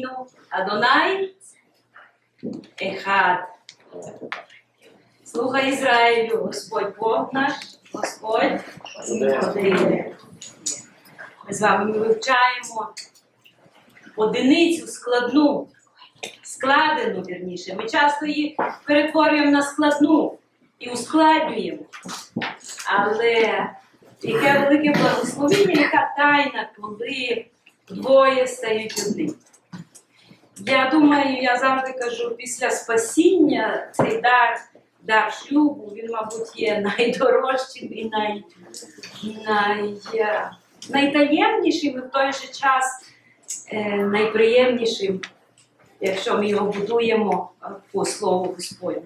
Елокейну, Адонай, Ехад. Слухай Ізраїлю, Господь Бог наш, Господь один. Ми з вами вивчаємо одиницю складну, складену, вірніше. Ми часто її перетворюємо на складну і ускладнюємо. Але яке велике благословіння, яка тайна, коли двоє стають одним. Я думаю, я завжди кажу, після спасіння цей дар, дар шлюбу, він, мабуть, є найдорожчим і най, най, найтаємнішим і в той же час е, найприємнішим, якщо ми його будуємо е, по слову Господню.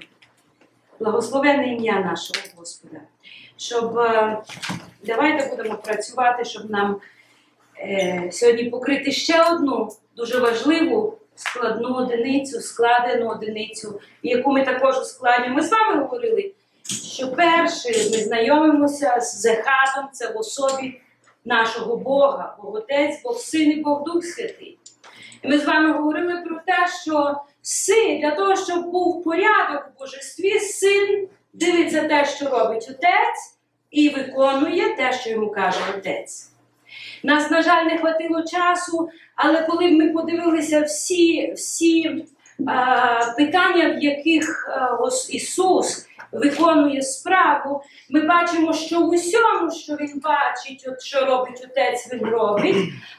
Благословенне ім'я нашого Господа. Щоб е, давайте будемо працювати, щоб нам е, сьогодні покрити ще одну дуже важливу складну одиницю, складену одиницю, яку ми також ускладнюємо. Ми з вами говорили, що перше ми знайомимося з Зехадом, це в особі нашого Бога, Бог Отець, Бог Син і Бог Дух Святий. І ми з вами говорили про те, що син для того, щоб був порядок у божестві, син дивиться те, що робить отець, і виконує те, що йому каже отець. Нас, на жаль, не хватило часу, але коли ми подивилися всі всі а, питання, в яких а, Ісус виконує справу, ми бачимо, що в усьому, що Він бачить, от що робить Отець, Він робить,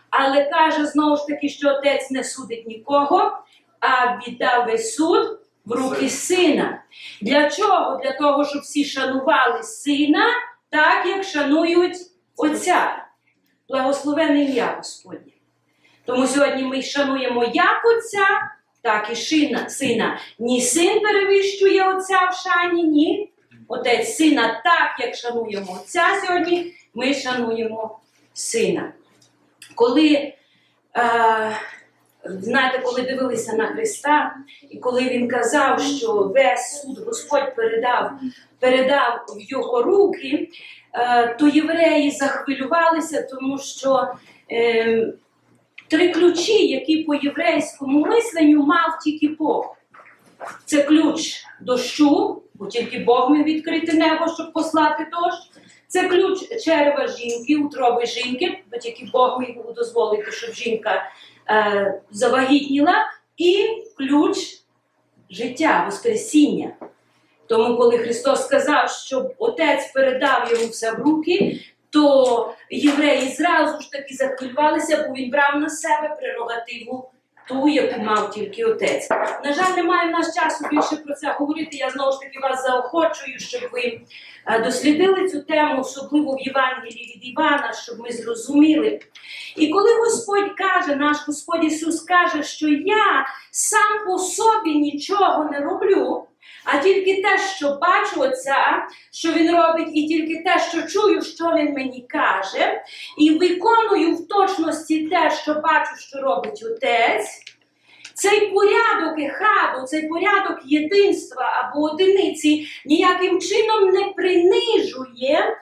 але каже знову ж таки, що Отець не судить нікого, а віддав весь суд в руки сина. Для чого? Для того, щоб всі шанували сина, так як шанують Отця. Благословене ім'я Господнє. Тому сьогодні ми шануємо як Отця, так і шина, сина. Ні син перевищує Отця в шані, ні. Отець сина, так як шануємо Отця сьогодні, ми шануємо сина. Коли, е, знаєте, коли дивилися на Христа, і коли Він казав, що весь суд Господь передав, передав в його руки, е, то євреї захвилювалися, тому що. Е, Три ключі, які по єврейському мисленню мав тільки Бог. Це ключ дощу, бо тільки Бог міг відкрити небо, щоб послати дощ. Це ключ черева жінки, утроби жінки, бо тільки Бог міг дозволити, щоб жінка е, завагітніла, і ключ життя, Воскресіння. Тому, коли Христос сказав, щоб Отець передав йому все в руки, то євреї зразу ж таки захвилювалися, бо він брав на себе прерогативу ту, яку мав тільки отець. На жаль, немає в нас часу більше про це говорити. Я знову ж таки вас заохочую, щоб ви дослідили цю тему, особливо в Євангелії від Івана, щоб ми зрозуміли. І коли Господь каже, наш Господь Ісус каже, що я сам по собі нічого не роблю а тільки те, що бачу Отця, що він робить, і тільки те, що чую, що він мені каже, і виконую в точності те, що бачу, що робить Отець. Цей порядок ехаду, цей порядок єдинства або одиниці ніяким чином не принижує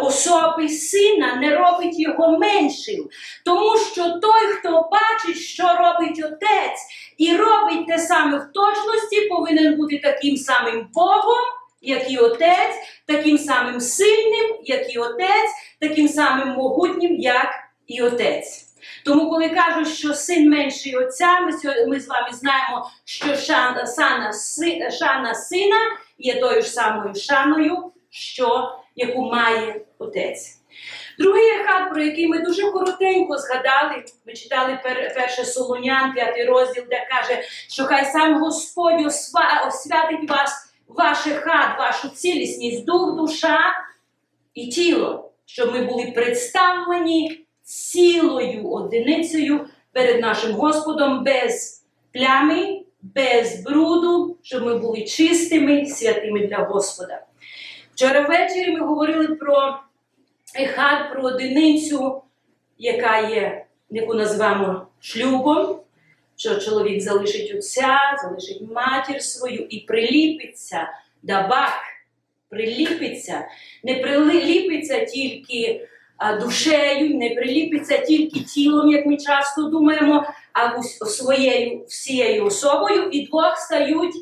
особи сина не робить його меншим. Тому що той, хто бачить, що робить отець, і робить те саме в точності, повинен бути таким самим Богом, як і отець, таким самим сильним, як і отець, таким самим могутнім, як і отець. Тому, коли кажуть, що син менший отця, ми ми з вами знаємо, що шана, шана, шана сина є тою ж самою шаною, що яку має отець. Другий ехат, про який ми дуже коротенько згадали, ми читали перше Солонян, п'ятий розділ, де каже, що хай сам Господь освятить вас, ваш ехат, вашу цілісність, дух, душа і тіло, щоб ми були представлені цілою одиницею перед нашим Господом без плями, без бруду, щоб ми були чистими, святими для Господа. Вчора ввечері ми говорили про ехад, про одиницю, яка є, яку називаємо шлюбом, що чоловік залишить отця, залишить матір свою і приліпиться дабак, приліпиться, не приліпиться тільки душею, не приліпиться тільки тілом, як ми часто думаємо, а своєю всією особою, і двох стають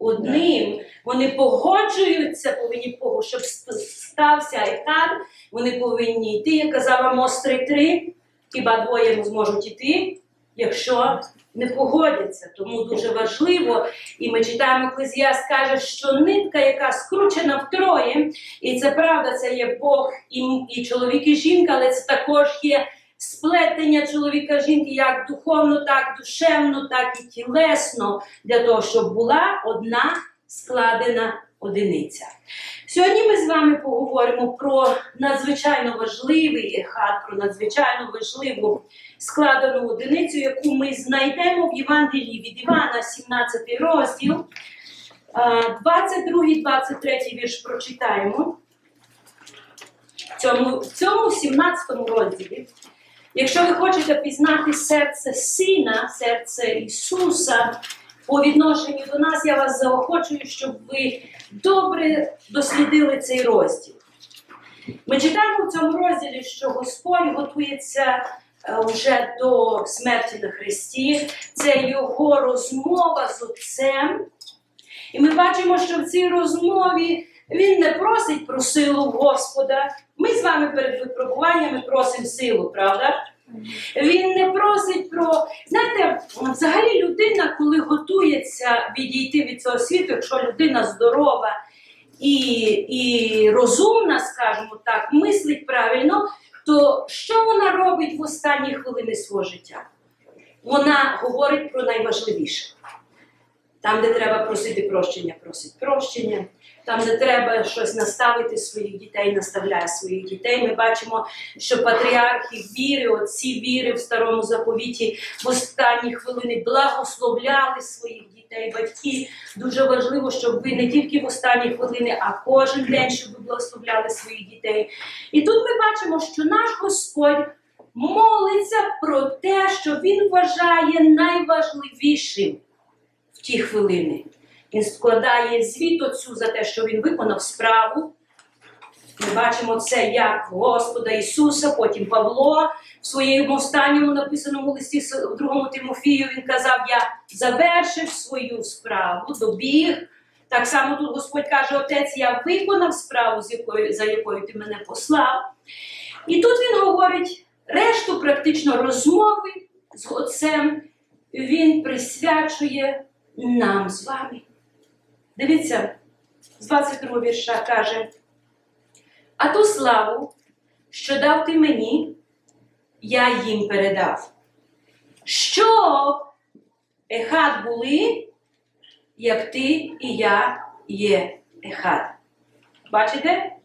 одним. Вони погоджуються, повинні пого- щоб стався ехад, вони повинні йти, як казав Амос 3.3, хіба двоє зможуть іти, якщо не погодяться. Тому дуже важливо, і ми читаємо, Еклезіаст каже, що нитка, яка скручена втроє, і це правда, це є Бог і, і чоловік, і жінка, але це також є сплетення чоловіка жінки як духовно, так душевно, так і тілесно, для того, щоб була одна складена одиниця. Сьогодні ми з вами поговоримо про надзвичайно важливий ехат, про надзвичайно важливу складену одиницю, яку ми знайдемо в Євангелії від Івана, 17 розділ. 22-23 вірш прочитаємо. В цьому, в цьому 17 розділі. Якщо ви хочете пізнати серце Сина, серце Ісуса по відношенню до нас, я вас заохочую, щоб ви добре дослідили цей розділ. Ми читаємо в цьому розділі, що Господь готується е, вже до смерті на Христі. Це його розмова з Отцем. І ми бачимо, що в цій розмові він не просить про силу Господа. Ми з вами перед випробуваннями просимо силу, правда? Він не просить про. Знаєте, взагалі людина, коли готується відійти від цього світу, якщо людина здорова і, і розумна, скажімо так, мислить правильно, то що вона робить в останні хвилини свого життя? Вона говорить про найважливіше. Там, де треба просити прощення, просить прощення. Там, де треба щось наставити своїх дітей, наставляє своїх дітей. Ми бачимо, що патріархи віри, отці віри в старому заповіті в останні хвилини благословляли своїх дітей, батьки. Дуже важливо, щоб ви не тільки в останні хвилини, а кожен день, щоб ви благословляли своїх дітей. І тут ми бачимо, що наш Господь молиться про те, що Він вважає найважливішим в ті хвилини. Він складає звіт отцю за те, що він виконав справу. Ми бачимо це як Господа Ісуса, потім Павло в своєму останньому написаному листі в другому Тимофію він казав: Я завершив свою справу, добіг. Так само тут Господь каже: Отець, я виконав справу, з якою, за якою ти мене послав. І тут він говорить решту практично розмови з Отцем, він присвячує нам з вами. Дивіться, з 22 вірша каже: А ту славу, що дав ти мені, я їм передав. Щоб ехад були, як ти і я є ехад. Бачите?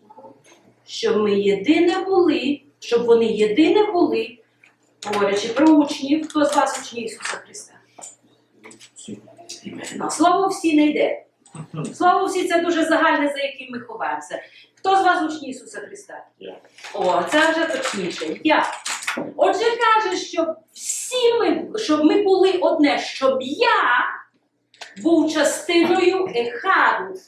Щоб ми єдине були, щоб вони єдине були, говорячи про учнів, хто з вас учні Ісуса Христа? Ну, слово всі не йде. Слово всі це дуже загальне, за яким ми ховаємося. Хто з вас учні Ісуса Христа? О, це вже точніше. Я. Отже, каже, щоб всі ми, щоб ми були одне, щоб я був частиною ехаду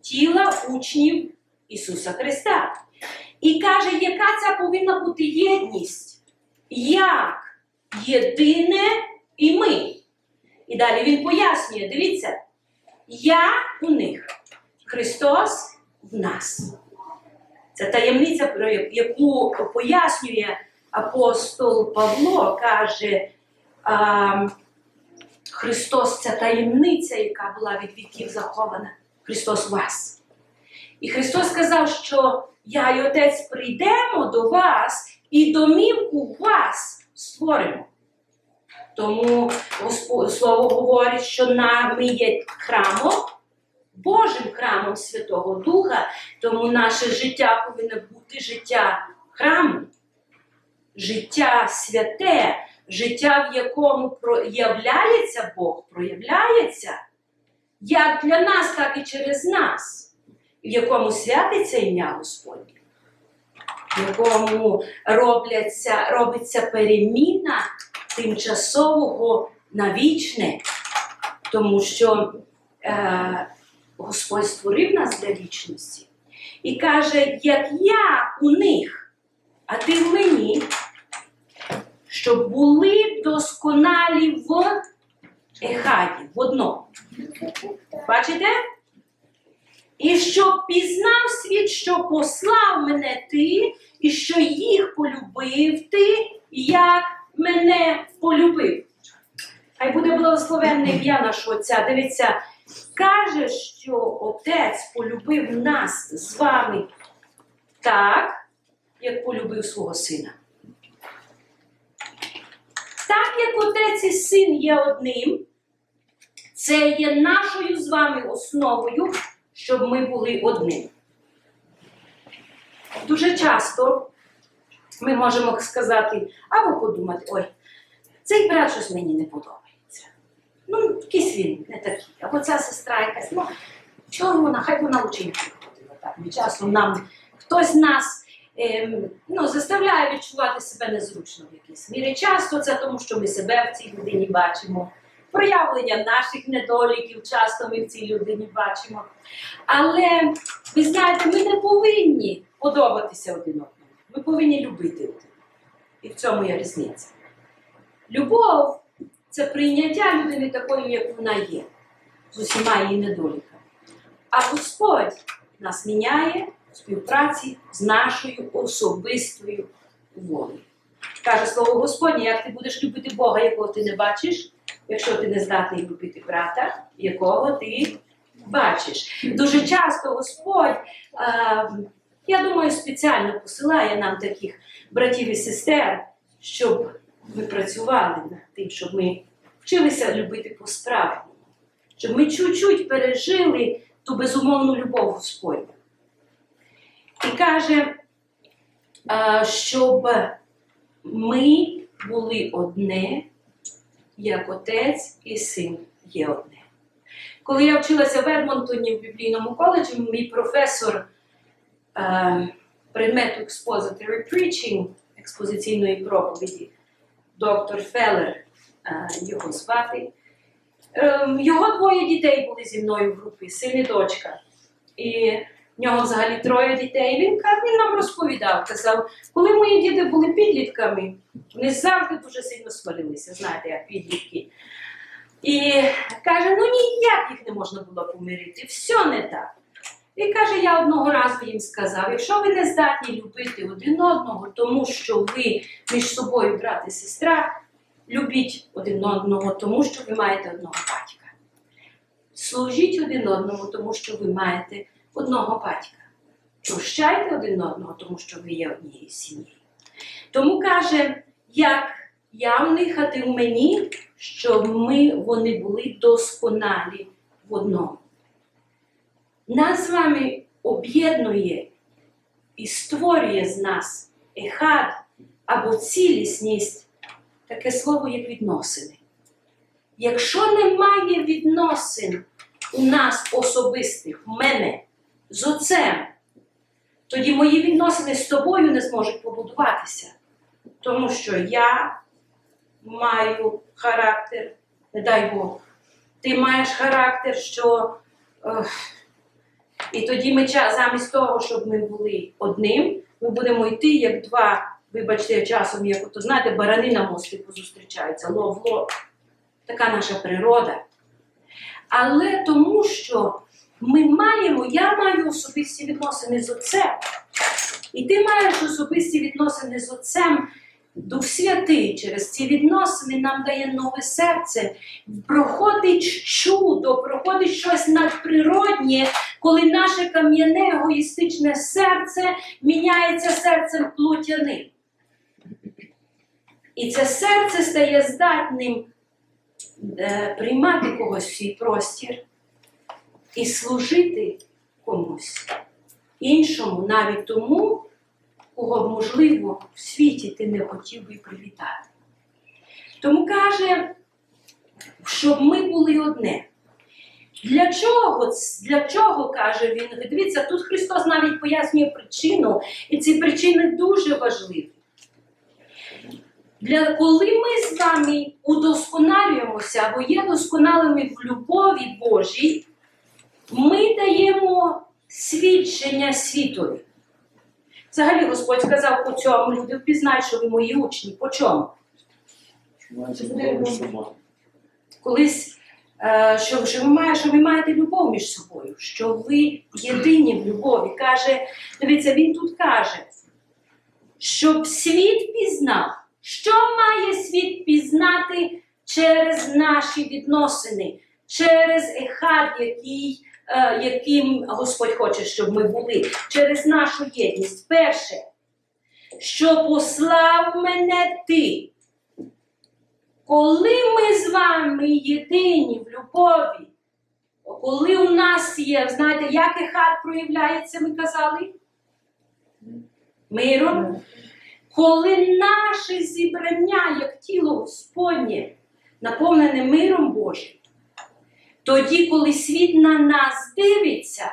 тіла учнів Ісуса Христа. І каже, яка це повинна бути єдність? Як єдине і ми. І далі він пояснює: дивіться, я у них, Христос в нас. Це таємниця, про яку пояснює апостол Павло, каже, Христос це таємниця, яка була від віків захована. Христос вас. І Христос сказав, що я і Отець прийдемо до вас і домівку вас створимо. Тому Слово говорить, що ми є храмом, Божим храмом Святого Духа, тому наше життя повинно бути життя храму, життя святе, життя, в якому проявляється Бог, проявляється як для нас, так і через нас, в якому святиться ім'я Господнє, в якому робляться, робиться переміна тимчасового на вічне, тому що е, Господь створив нас для вічності і каже, як я у них, а ти в мені, щоб були досконалі в ехаді, в одному. Бачите? І щоб пізнав світ, що послав мене ти, і що їх полюбив ти, як мене полюбив. Хай буде благословенне ім'я нашого Отця. Дивіться, каже, що Отець полюбив нас з вами так, як полюбив свого сина. Так як отець і син є одним, це є нашою з вами основою, щоб ми були одним. Дуже часто ми можемо сказати, або подумати, ой, цей брат щось мені не подобається. Ну, якийсь він не такий, або ця сестра якась, ну, чого вона, хай вона ученька ходила часом нам хтось нас ем, ну, заставляє відчувати себе незручно в якійсь мірі. Часто це тому, що ми себе в цій людині бачимо. Проявлення наших недоліків часто ми в цій людині бачимо. Але ви знаєте, ми не повинні подобатися один одному. Ми повинні любити один. І в цьому є різниця. Любов це прийняття людини такою, як вона є, з усіма її недоліками. А Господь нас міняє в співпраці з нашою особистою волею. Каже слово Господнє, як ти будеш любити Бога, якого ти не бачиш, якщо ти не здатний любити брата, якого ти бачиш. Дуже часто Господь, е, я думаю, спеціально посилає нам таких братів і сестер, щоб ми працювали над тим, щоб ми вчилися любити по-справжньому, щоб ми чуть-чуть пережили ту безумовну любов Господню. І каже, е, щоб ми були одне, як отець і син є одне. Коли я вчилася в Едмонтоні в біблійному коледжі, мій професор е, предмету Expository Preaching, експозиційної проповіді, доктор Феллер, е, його звати. Е, його двоє дітей були зі мною в групі, син і дочка. І в нього взагалі троє дітей. Він, він нам розповідав, казав, коли мої діти були підлітками, вони завжди дуже сильно сварилися, знаєте, як підлітки. І каже, ну ніяк їх не можна було помирити, все не так. І каже, я одного разу їм сказав: якщо ви не здатні любити один одного, тому що ви між собою брат і сестра, любіть один одного, тому що ви маєте одного батька. Служіть один одному, тому що ви маєте одного батька. Прощайте один одного, тому що ви є однією сім'єю. Тому каже, як я в них, а ти в мені, щоб ми вони були досконалі в одному. Нас з вами об'єднує і створює з нас ехад або цілісність, таке слово як відносини. Якщо немає відносин у нас особистих, в мене з отцем, тоді мої відносини з тобою не зможуть побудуватися. Тому що я маю характер, не дай Бог, ти маєш характер, що. ех, і тоді ми замість того, щоб ми були одним, ми будемо йти як два, вибачте, часом, як то знаєте, барани на мості позустрічаються, лов-лов. Така наша природа. Але тому, що ми маємо, я маю особисті відносини з отцем, і ти маєш особисті відносини з отцем. Дух Святий через ці відносини нам дає нове серце. Проходить чудо, проходить щось надприроднє, коли наше кам'яне егоїстичне серце міняється серцем плотяним. І це серце стає здатним е, приймати когось в свій простір і служити комусь іншому, навіть тому, кого б, можливо, в світі ти не хотів би привітати. Тому каже, щоб ми були одне. Для чого, для чого каже він? Дивіться, тут Христос навіть пояснює причину, і ці причини дуже важливі. Для коли ми з вами удосконалюємося або є досконалими в любові Божій, ми даємо свідчення світові. Взагалі Господь сказав по цьому, люди впізнають, що ви мої учні. По чому? Колись, е, що, що, ви маєте, що ви маєте любов між собою, що ви єдині в любові. Каже, дивіться, він тут каже, щоб світ пізнав. Що має світ пізнати через наші відносини, через ехад, який, яким Господь хоче, щоб ми були, через нашу єдність. Перше, що послав мене ти. Коли ми з вами єдині в любові, коли у нас є, знаєте, як ехад проявляється, ми казали? Миром. Коли наше зібрання, як тіло Господнє, наповнене миром Божим, тоді, коли світ на нас дивиться,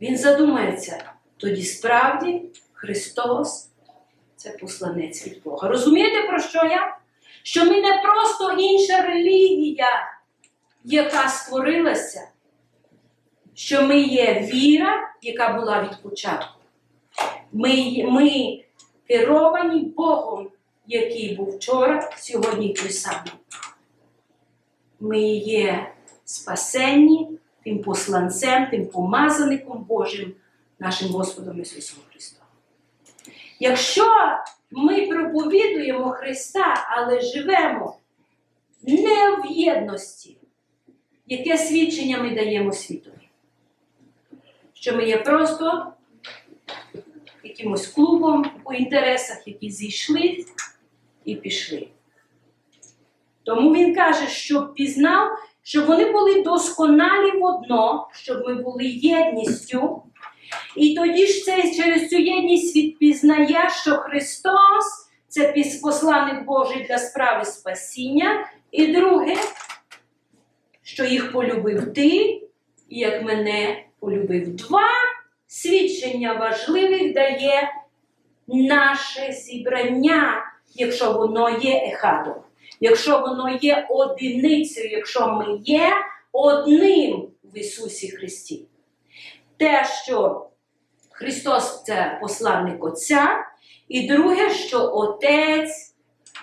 він задумається, тоді справді Христос це посланець від Бога. Розумієте, про що я? Що ми не просто інша релігія, яка створилася, що ми є віра, яка була від початку. Ми, ми керовані Богом, який був вчора, сьогодні той самий. Ми є спасенні тим посланцем, тим помазаником Божим, нашим Господом Ісусом Христом. Якщо ми проповідуємо Христа, але живемо не в єдності, яке свідчення ми даємо світові? Що ми є просто якимось клубом по інтересах, які зійшли і пішли. Тому він каже, щоб пізнав, щоб вони були досконалі в одно, щоб ми були єдністю. І тоді ж це через цю єдність світ пізнає, що Христос це посланник Божий для справи спасіння. І друге, що їх полюбив ти, як мене полюбив два свідчення важливих дає наше зібрання, якщо воно є ехадом, якщо воно є одиницею, якщо ми є одним в Ісусі Христі. Те, що Христос це посланник Отця, і друге, що Отець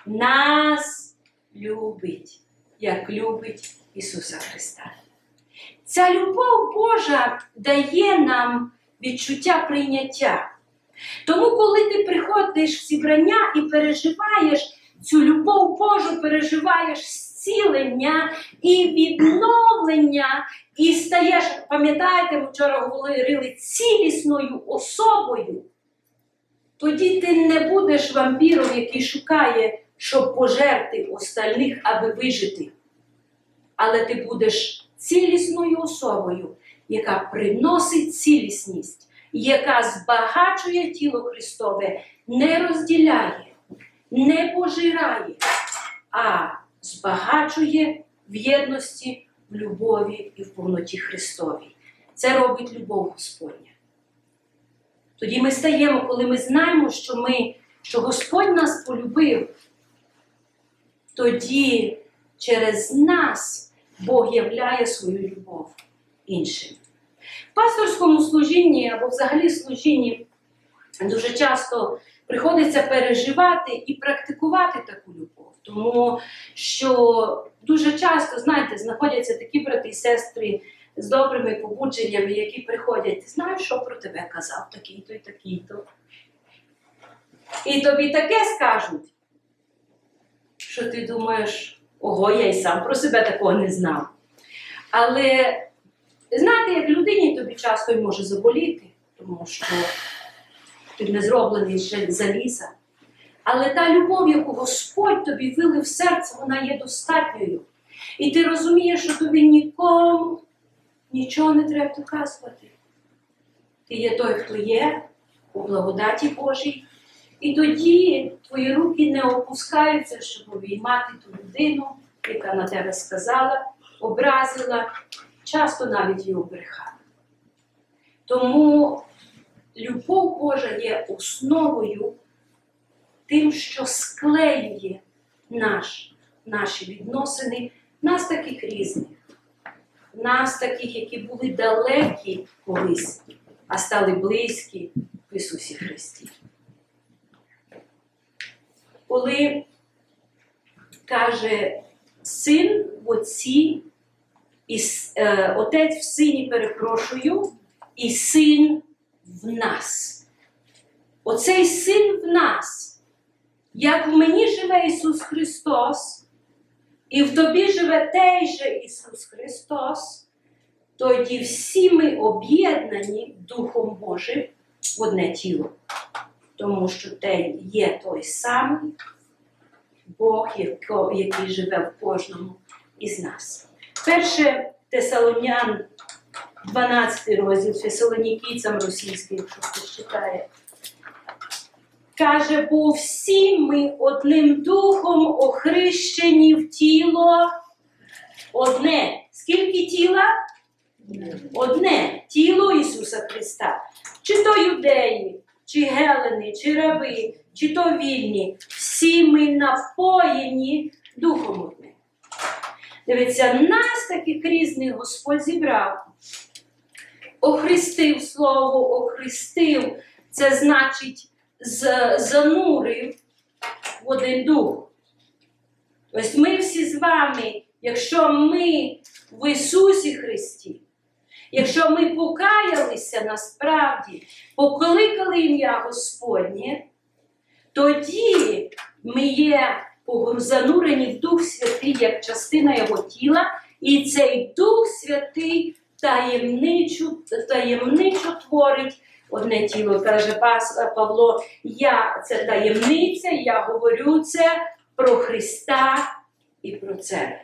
нас любить, як любить Ісуса Христа. Ця любов Божа дає нам відчуття прийняття. Тому, коли ти приходиш в зібрання і переживаєш цю любов Божу, переживаєш зцілення і відновлення, і стаєш, пам'ятаєте, ми вчора говорили цілісною особою, тоді ти не будеш вампіром, який шукає, щоб пожерти остальних, аби вижити. Але ти будеш цілісною особою, яка приносить цілісність, яка збагачує тіло Христове, не розділяє, не пожирає, а збагачує в єдності, в любові і в повноті Христовій. Це робить любов Господня. Тоді ми стаємо, коли ми знаємо, що ми, що Господь нас полюбив, тоді через нас Бог являє свою любов іншим. В пасторському служінні або взагалі служінні дуже часто приходиться переживати і практикувати таку любов. Тому що дуже часто, знаєте, знаходяться такі брати і сестри з добрими побудженнями, які приходять, знаєш, що про тебе казав такий-то і такий-то. І тобі таке скажуть, що ти думаєш, ого, я й сам про себе такого не знав. Але знаєте, як людині тобі часто й може заболіти, тому що ти не зроблений з заліза. Але та любов, яку Господь тобі вилив в серце, вона є достатньою. І ти розумієш, що тобі нікому нічого не треба доказувати. Ти є той, хто є у благодаті Божій. І тоді твої руки не опускаються, щоб обіймати ту людину, яка на тебе сказала, образила, часто навіть її обрехала. Тому любов Божа є основою тим, що склеює наш, наші відносини, нас таких різних, нас таких, які були далекі колись, а стали близькі, в Ісусі Христі. Коли каже син в отці, і е, отець в сині перепрошую, і син в нас. Оцей син в нас, як в мені живе Ісус Христос, і в тобі живе той же Ісус Христос, тоді всі ми об'єднані Духом Божим в одне тіло. Тому що те є той самий Бог, який живе в кожному із нас. Перше Тесалонян, 12 розділ Фесалонікійцям російський, якщо хтось читає. Каже, бо всі ми одним духом охрещені в тіло одне. Скільки тіла? Одне тіло Ісуса Христа. Чи то юдеї, чи гелени, чи раби, чи то вільні. Всі ми напоєні Духом одним. Дивіться, нас таких різних Господь зібрав. Охрестив слово, охрестив. Це значить занурив в один дух. Ось ми всі з вами, якщо ми в Ісусі Христі, якщо ми покаялися насправді, покликали ім'я Господнє, тоді ми є занурені в Дух Святий як частина Його тіла, і цей Дух Святий таємничу, таємничо творить одне тіло. Каже пас Павло, я це таємниця, я говорю це про Христа і про це.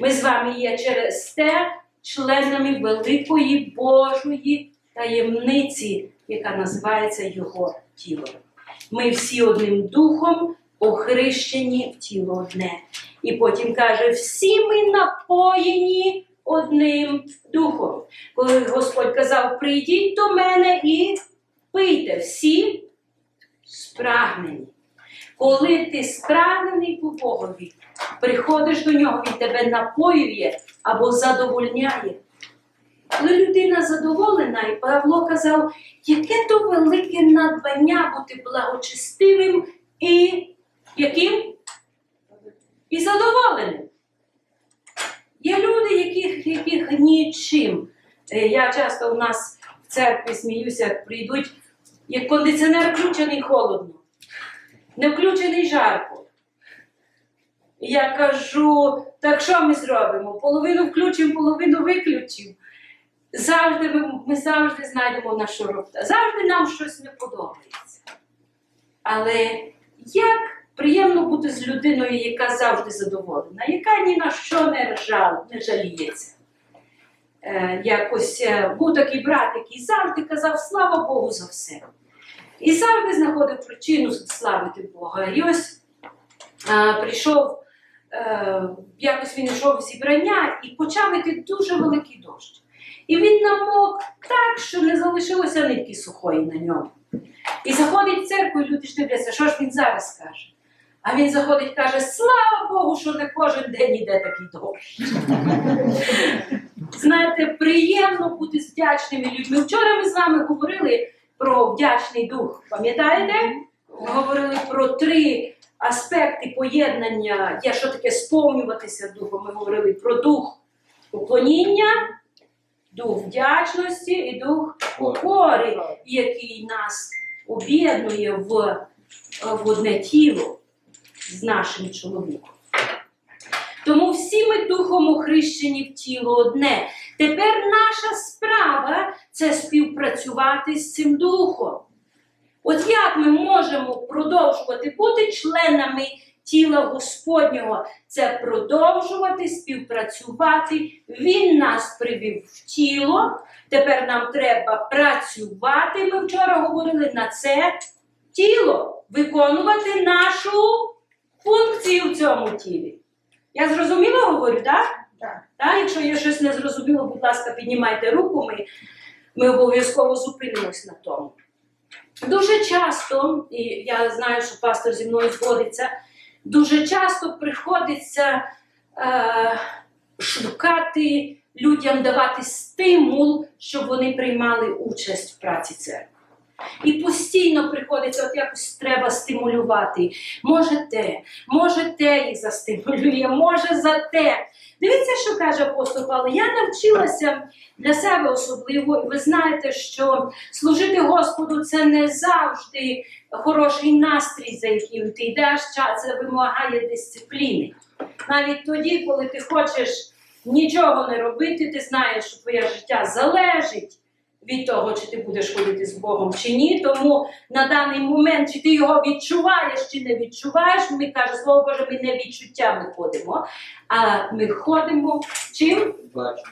Ми з вами є через те членами великої Божої таємниці, яка називається Його тіло. Ми всі одним духом охрещені в тіло одне. І потім каже: всі ми напоєні одним духом. Коли Господь казав, прийдіть до мене і пийте всі спрагнені. Коли ти спрагнений по Богові, приходиш до нього, він тебе напоює або задовольняє. Коли людина задоволена, і Павло казав, яке то велике надбання бути благочестивим і яким? І задоволеним. Є люди, яких, яких нічим. Е, Я часто у нас в церкві сміюся, прийдуть, як кондиціонер включений холодно, не включений жарко. Я кажу, так що ми зробимо? Половину включимо, половину виключимо. Завжди ми, ми завжди знайдемо на що робити. Завжди нам щось не подобається. Але як приємно бути з людиною, яка завжди задоволена, яка ні на що не, ржал, не жаліється. Е, якось е, був такий брат, який завжди казав слава Богу за все. І завжди знаходив причину славити Бога. І ось е, прийшов, е, якось він йшов зібрання і почав іти дуже великий дощ. І він намок так, що не залишилося нитки сухої на ньому. І заходить в церкву, і люди ж дивляться, що ж він зараз каже. А він заходить і каже: Слава Богу, що не кожен день іде такий дощ. Знаєте, приємно бути з вдячними людьми. Вчора ми з вами говорили про вдячний дух. Пам'ятаєте? Ми говорили про три аспекти поєднання. Я що таке сповнюватися духом. Ми говорили про дух поклоніння, дух вдячності і дух покори, який нас об'єднує в, в одне тіло з нашим чоловіком. Тому всі ми духом охрещені в тіло одне. Тепер наша справа це співпрацювати з цим духом. От як ми можемо продовжувати бути членами тіла Господнього? Це продовжувати співпрацювати. Він нас привів в тіло. Тепер нам треба працювати. Ми вчора говорили на це тіло, виконувати нашу функцію в цьому тілі. Я зрозуміло говорю, так? Так. Так, якщо є щось незрозуміло, будь ласка, піднімайте руку, ми, ми обов'язково зупинимось на тому. Дуже часто, і я знаю, що пастор зі мною згодиться, дуже часто приходиться е, шукати людям давати стимул, щоб вони приймали участь в праці церкви. І постійно приходиться, от якось треба стимулювати. Може те, може те їх застимулює, може за те. Дивіться, що каже апостол Павло. Я навчилася для себе особливо, і ви знаєте, що служити Господу це не завжди хороший настрій, за яким ти йдеш, це вимагає дисципліни. Навіть тоді, коли ти хочеш нічого не робити, ти знаєш, що твоє життя залежить від того, чи ти будеш ходити з Богом чи ні. Тому на даний момент, чи ти його відчуваєш, чи не відчуваєш, ми каже, слово Боже, ми не відчуттями ходимо, а ми ходимо чим? Бачимо.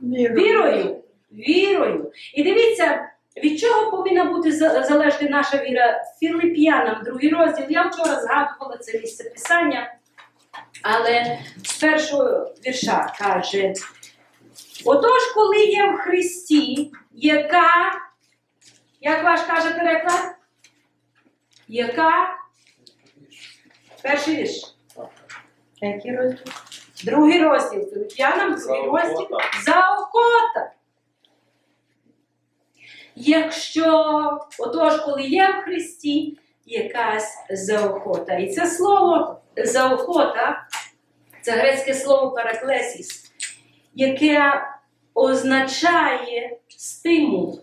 Вірою. Вірою. І дивіться, від чого повинна бути за- залежати наша віра Філип'янам, другий розділ. Я вчора згадувала це місце писання, але з першого вірша каже: Отож, коли є в Христі, яка, як ваш каже переклад? Яка? Перший вірш. Який розділ? Другий розділ Філип'янам, другий розділ. Заохота. Заохота. Якщо, отож, коли є в Христі якась заохота. І це слово заохота, це грецьке слово параклесіс, яке означає стимул,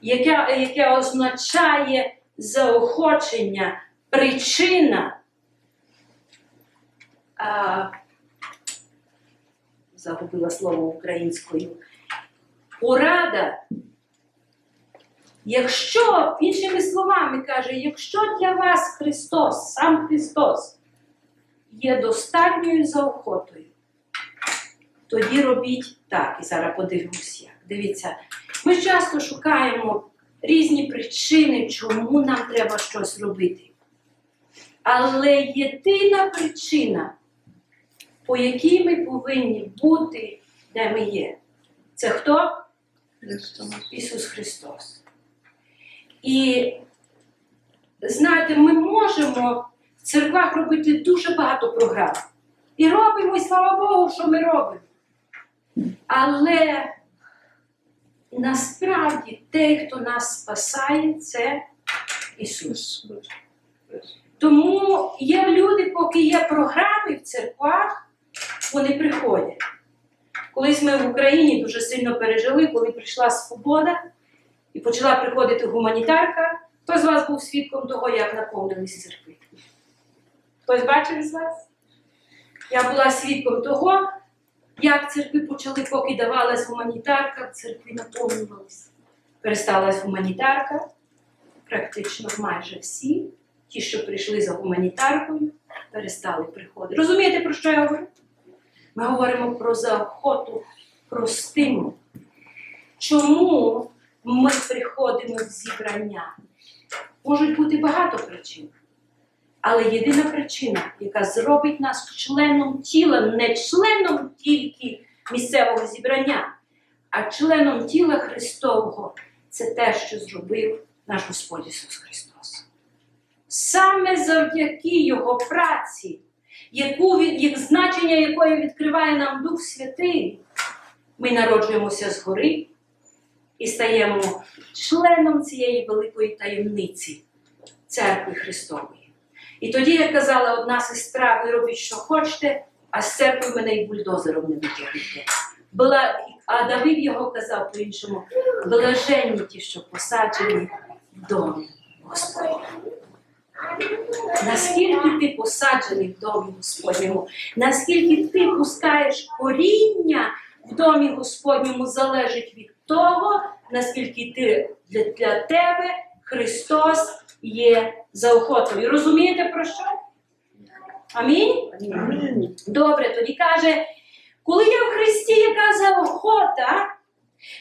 яке, яке означає заохочення, причина. А, загубила слово українською. Порада. Якщо, іншими словами каже, якщо для вас Христос, сам Христос, є достатньою заохотою, тоді робіть так. І зараз подивимось як. Дивіться, ми часто шукаємо різні причини, чому нам треба щось робити. Але єдина причина, по якій ми повинні бути, де ми є. Це хто? Ісус Христос. І знаєте, ми можемо в церквах робити дуже багато програм. І робимо, і слава Богу, що ми робимо. Але насправді той, хто нас спасає, це Ісус. Тому є люди, поки є програми в церквах, вони приходять. Колись ми в Україні дуже сильно пережили, коли прийшла свобода і почала приходити гуманітарка. Хто з вас був свідком того, як наповнились церкви? Хтось бачив з вас? Я була свідком того, як церкви почали, поки давалась гуманітарка, церкви наповнювалися. Пересталась гуманітарка, практично майже всі, ті, що прийшли за гуманітаркою, перестали приходити. Розумієте, про що я говорю? Ми говоримо про заохоту, про стимул. Чому ми приходимо в зібрання? Можуть бути багато причин. Але єдина причина, яка зробить нас членом тіла, не членом тільки місцевого зібрання, а членом тіла Христового, це те, що зробив наш Господь Ісус Христос. Саме завдяки Його праці, яку, як значення якої відкриває нам Дух Святий, ми народжуємося згори і стаємо членом цієї великої таємниці церкви Христової. І тоді, як казала одна сестра, ви робіть, що хочете, а з церкви мене і бульдозером не витягнете. Була, а Давид його казав по-іншому: блаженні ті, що посаджені в домі Господня. Наскільки ти посаджений в домі Господньому, наскільки ти пускаєш коріння в домі Господньому, залежить від того, наскільки ти для, для тебе Христос є заохотою. Розумієте про що? Амінь? Амінь. Добре, тоді каже, коли я в Христі, яка заохота,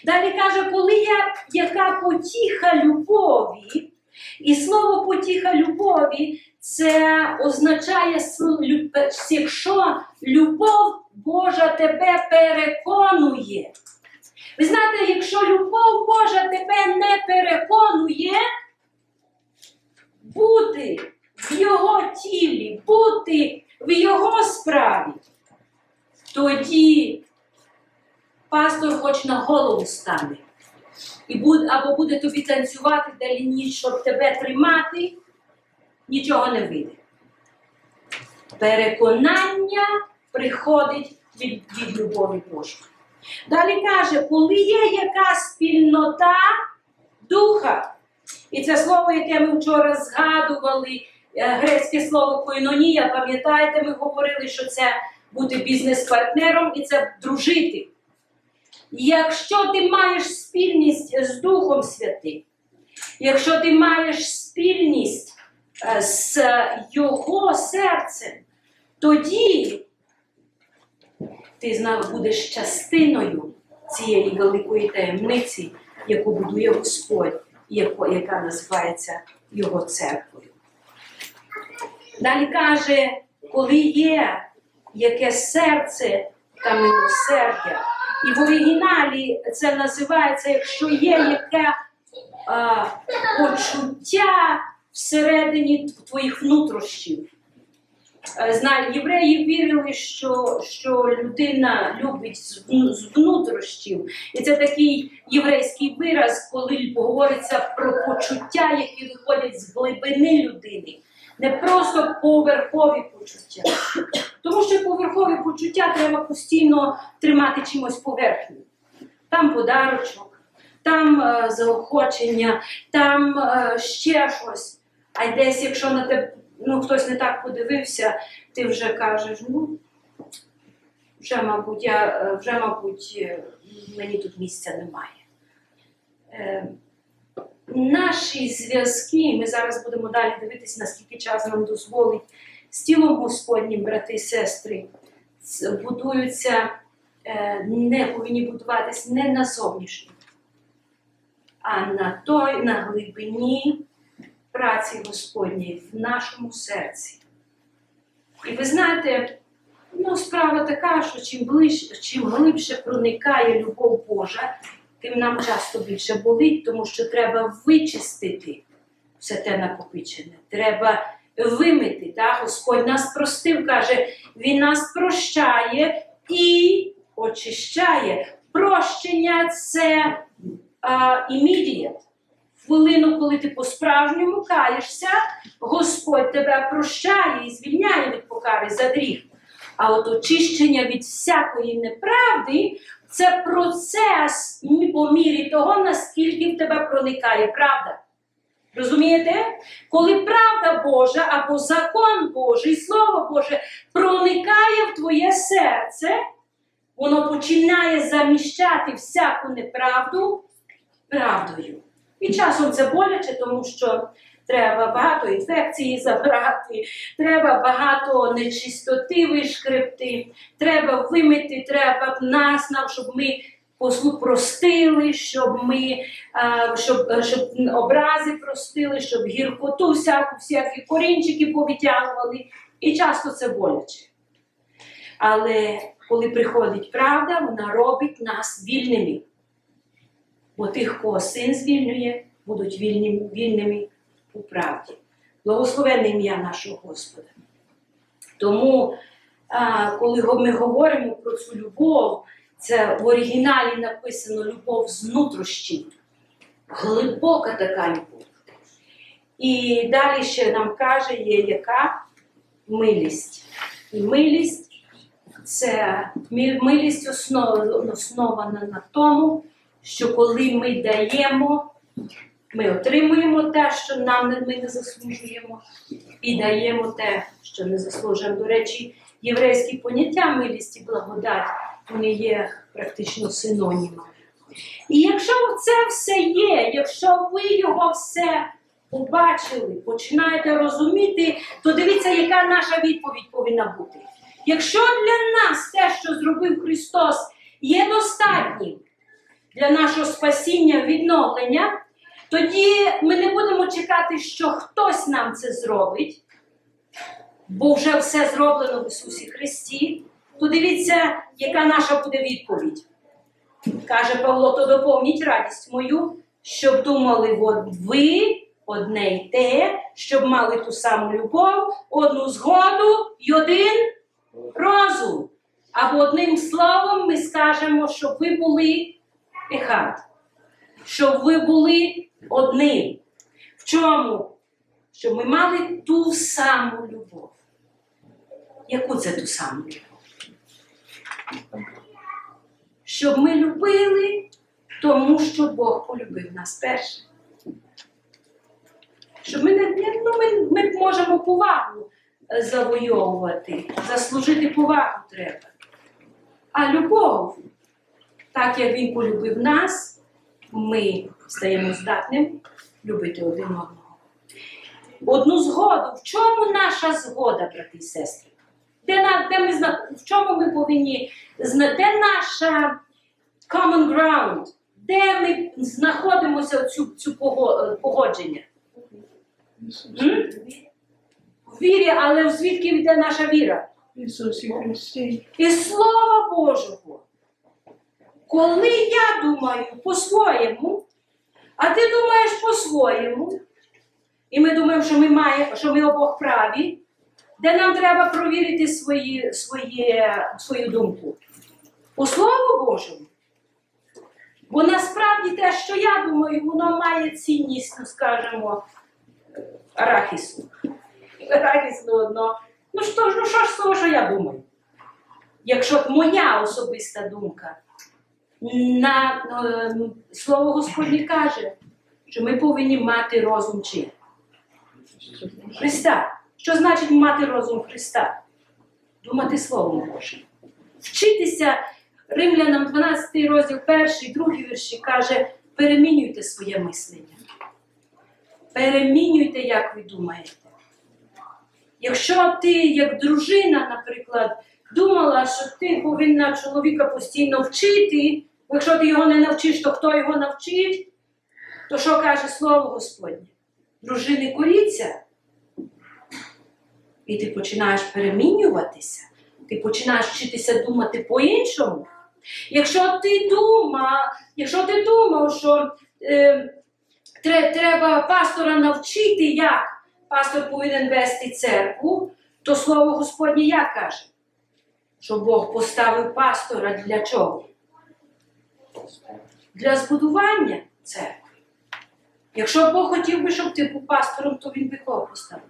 далі каже, коли я яка потіха любові, і слово потіха любові це означає, якщо любов Божа тебе переконує. Ви знаєте, якщо любов Божа тебе не переконує, бути в його тілі, бути в його справі, тоді пастор хоч на голову стане. і буде, або буде тобі танцювати далі ніч, щоб тебе тримати, нічого не вийде. Переконання приходить від, від любові Божої. Далі каже, коли є якась спільнота духа, і це слово, яке ми вчора згадували, е, грецьке слово койнонія, пам'ятаєте, ми говорили, що це бути бізнес-партнером і це дружити. Якщо ти маєш спільність з Духом Святим, якщо ти маєш спільність е, з Його серцем, тоді ти знав, будеш частиною цієї великої таємниці, яку будує Господь, яка називається Його церквою. Далі каже, коли є яке серце та милосердя. І в оригіналі це називається, якщо є яке а, почуття всередині твоїх внутрішніх. Е, євреї вірили, що, що людина любить з вну- внутрішнів. І це такий єврейський вираз, коли говориться про почуття, які виходять з глибини людини. Не просто поверхові почуття. Тому що поверхові почуття треба постійно тримати чимось поверхню. Там подарочок, там е, заохочення, там е, ще щось. А десь, якщо на тебе ну, хтось не так подивився, ти вже кажеш, ну, вже, мабуть, я, е, вже, мабуть, е, мені тут місця немає. Е, наші зв'язки, ми зараз будемо далі дивитися, наскільки час нам дозволить, з тілом Господнім, брати і сестри, будуються, е, не повинні будуватись не на зовнішньому, а на той, на глибині праці Господньої в нашому серці. І ви знаєте, ну, справа така, що чим ближче, чим глибше проникає любов Божа, тим нам часто більше болить, тому що треба вичистити все те накопичене. Треба вимити. Так? Господь нас простив, каже, Він нас прощає і очищає. Прощення це а, immediate. Хвилину, коли ти по-справжньому каєшся, Господь тебе прощає і звільняє від покари за гріх. А от очищення від всякої неправди це процес по мірі того, наскільки в тебе проникає правда. Розумієте? Коли правда Божа або закон Божий, Слово Боже проникає в твоє серце, воно починає заміщати всяку неправду правдою. І часом це боляче, тому що треба багато інфекції забрати, треба багато нечистоти вишкребти, треба вимити, треба нас, нам, щоб ми послу простили, щоб ми щоб, щоб образи простили, щоб гіркоту всяку, всякі корінчики повитягували. І часто це боляче. Але коли приходить правда, вона робить нас вільними. Бо тих, кого син звільнює, будуть вільними, вільними у правді. Благословенне ім'я нашого Господа. Тому, коли ми говоримо про цю любов, це в оригіналі написано любов з внутрішніх. Глибока така любов. І далі ще нам каже, є яка милість. І милість це милість основана на тому, що коли ми даємо, ми отримуємо те, що нам ми не заслужуємо, і даємо те, що не заслужуємо. До речі, єврейські поняття милість і благодать вони є практично синонімами. І якщо це все є, якщо ви його все побачили, починаєте розуміти, то дивіться, яка наша відповідь повинна бути. Якщо для нас те, що зробив Христос, є достатнім для нашого спасіння, відновлення, тоді ми не будемо чекати, що хтось нам це зробить, бо вже все зроблено в Ісусі Христі. То дивіться, яка наша буде відповідь. Каже Павло, то доповніть радість мою, щоб думали от ви одне й те, щоб мали ту саму любов, одну згоду й один розум. Або одним словом ми скажемо, щоб ви були ехат. щоб ви були одним. В чому? Щоб ми мали ту саму любов. Яку це ту саму любов? Щоб ми любили, тому що Бог полюбив нас перше. Щоб ми не ну, ми, ми можемо повагу е, завойовувати, заслужити повагу треба. А любов, так як він полюбив нас, ми стаємо здатним любити один одного. Одну згоду. В чому наша згода, брати і сестри? Де, де ми. В чому ми повинні. Де наша common ground? Де ми знаходимося в цю, цю е, погодження? М? В вірі, але звідки йде наша віра? Ісусі Христі. І Слова Божого. Коли я думаю по-своєму, а ти думаєш по-своєму, і ми думаємо, що ми маємо, що ми обох праві, де нам треба провірити свої, своє, свою думку? По Слову Божому. Бо насправді те, що я думаю, воно має цінність, ну скажімо, арахісу. Арахіс ну, одно. Ну що ж, ну що ж з того, що я думаю? Якщо моя особиста думка, на е, слово Господнє каже, що ми повинні мати розум чи Христа. Що значить мати розум Христа? Думати Словом Божим. Вчитися Римлянам 12 розділ, перший, другий вірші каже, перемінюйте своє мислення. Перемінюйте, як ви думаєте. Якщо ти, як дружина, наприклад, думала, що ти повинна чоловіка постійно вчити, якщо ти його не навчиш, то хто його навчить, то що каже Слово Господнє? Дружини коріться, і ти починаєш перемінюватися, ти починаєш вчитися думати по-іншому. Якщо ти думав, якщо ти думав, що е, треба пастора навчити, як пастор повинен вести церкву, то слово Господнє як каже? Що Бог поставив пастора для чого? Для збудування церкви. Якщо Бог хотів би, щоб ти був пастором, то він би кого поставив?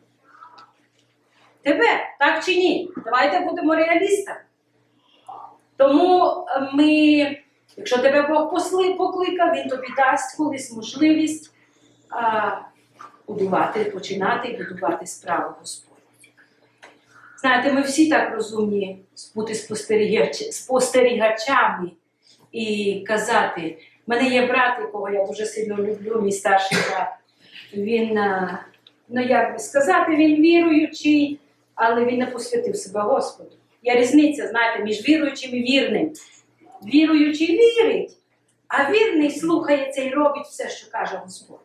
Тебе, так чи ні? Давайте будемо реалістами. Тому е, ми, якщо тебе Бог посли, покликав, Він тобі дасть колись можливість а, будувати, починати і будувати справу Господню. Знаєте, ми всі так розумні бути спостерігачами і казати. У мене є брат, якого я дуже сильно люблю, мій старший брат. Він, ну як би сказати, він віруючий, але він не посвятив себе Господу. Є різниця, знаєте, між віруючим і вірним. Віруючий вірить, а вірний слухається і робить все, що каже Господь.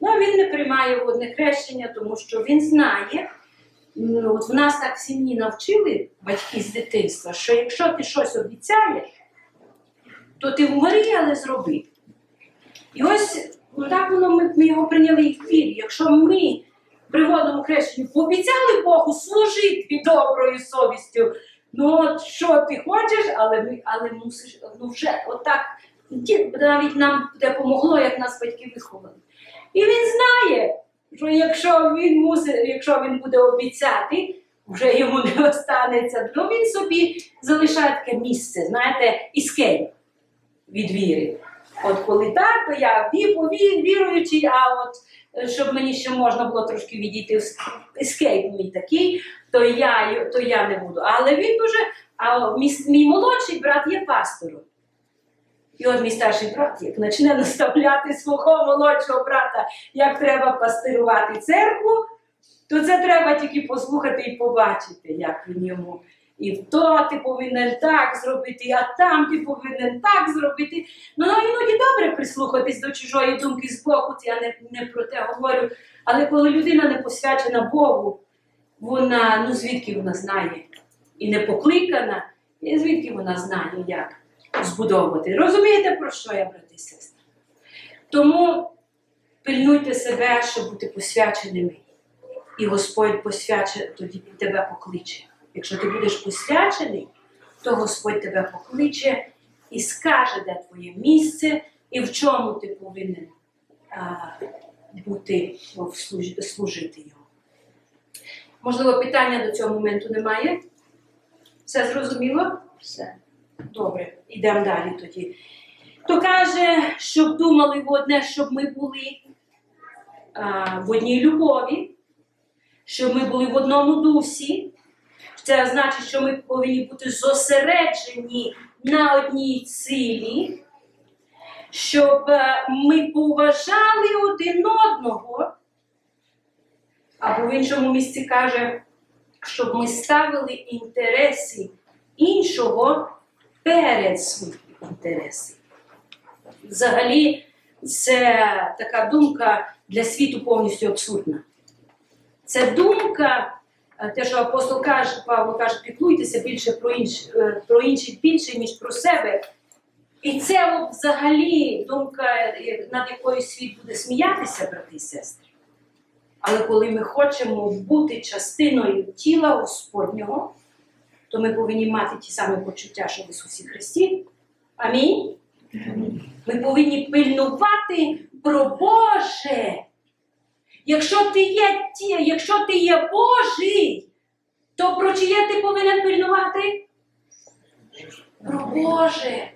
Ну, він не приймає водне хрещення, тому що він знає. ну, От в нас так в сім'ї навчили батьки з дитинства, що якщо ти щось обіцяєш, то ти вмри, але зроби. І ось ну, так воно ми, ми його прийняли і в вірі. Якщо ми при водному хрещенні пообіцяли Богу служити доброю совістю, ну от що ти хочеш, але, але мусиш, ну вже отак, навіть нам допомогло, як нас батьки виховали. І він знає, що якщо він мусить, якщо він буде обіцяти, вже йому не останеться, то він собі залишає таке місце, знаєте, іскейп від віри. От коли так, то я віруючий, а от е, щоб мені ще можна було трошки відійти в ескейп мій такий, то я, то я не буду. Але він дуже. А мій, мій молодший брат є пастором. І от мій старший брат, як почне наставляти свого молодшого брата, як треба пастирувати церкву, то це треба тільки послухати і побачити, як він йому. І то ти повинен так зробити, а там ти повинен так зробити. Ну, ну іноді добре прислухатись до чужої думки з боку, я не, не про те говорю. Але коли людина не посвячена Богу, вона, ну звідки вона знає? І не покликана, і звідки вона знає, як збудовувати. Розумієте, про що я, брати і сестри? Тому пильнуйте себе, щоб бути посвяченими. І Господь посвяче, тоді тебе покличе. Якщо ти будеш посвячений, то Господь тебе покличе і скаже, де твоє місце, і в чому ти повинен а, бути служити йому. Можливо, питання до цього моменту немає? Все зрозуміло? Все. Добре, йдемо далі тоді. То каже, щоб думали в одне, щоб ми були а, в одній любові, щоб ми були в одному дусі. Це значить, що ми повинні бути зосереджені на одній цілі, щоб е, ми поважали один одного. Або в іншому місці каже, щоб ми ставили інтереси іншого перед свої інтереси. Взагалі, це така думка для світу повністю абсурдна. Це думка, те, що апостол каже, Павло каже, піклуйтеся більше про, інш, е, про інших більше, ніж про себе. І це взагалі думка, е, над якою світ буде сміятися, брати і сестри. Але коли ми хочемо бути частиною тіла Господнього, то ми повинні мати ті самі почуття, що в Ісусі Христі. Амінь. Ми повинні пильнувати про Боже. Якщо ти є ті, якщо ти є Божий, то про чиє ти повинен пильнувати? Про Боже.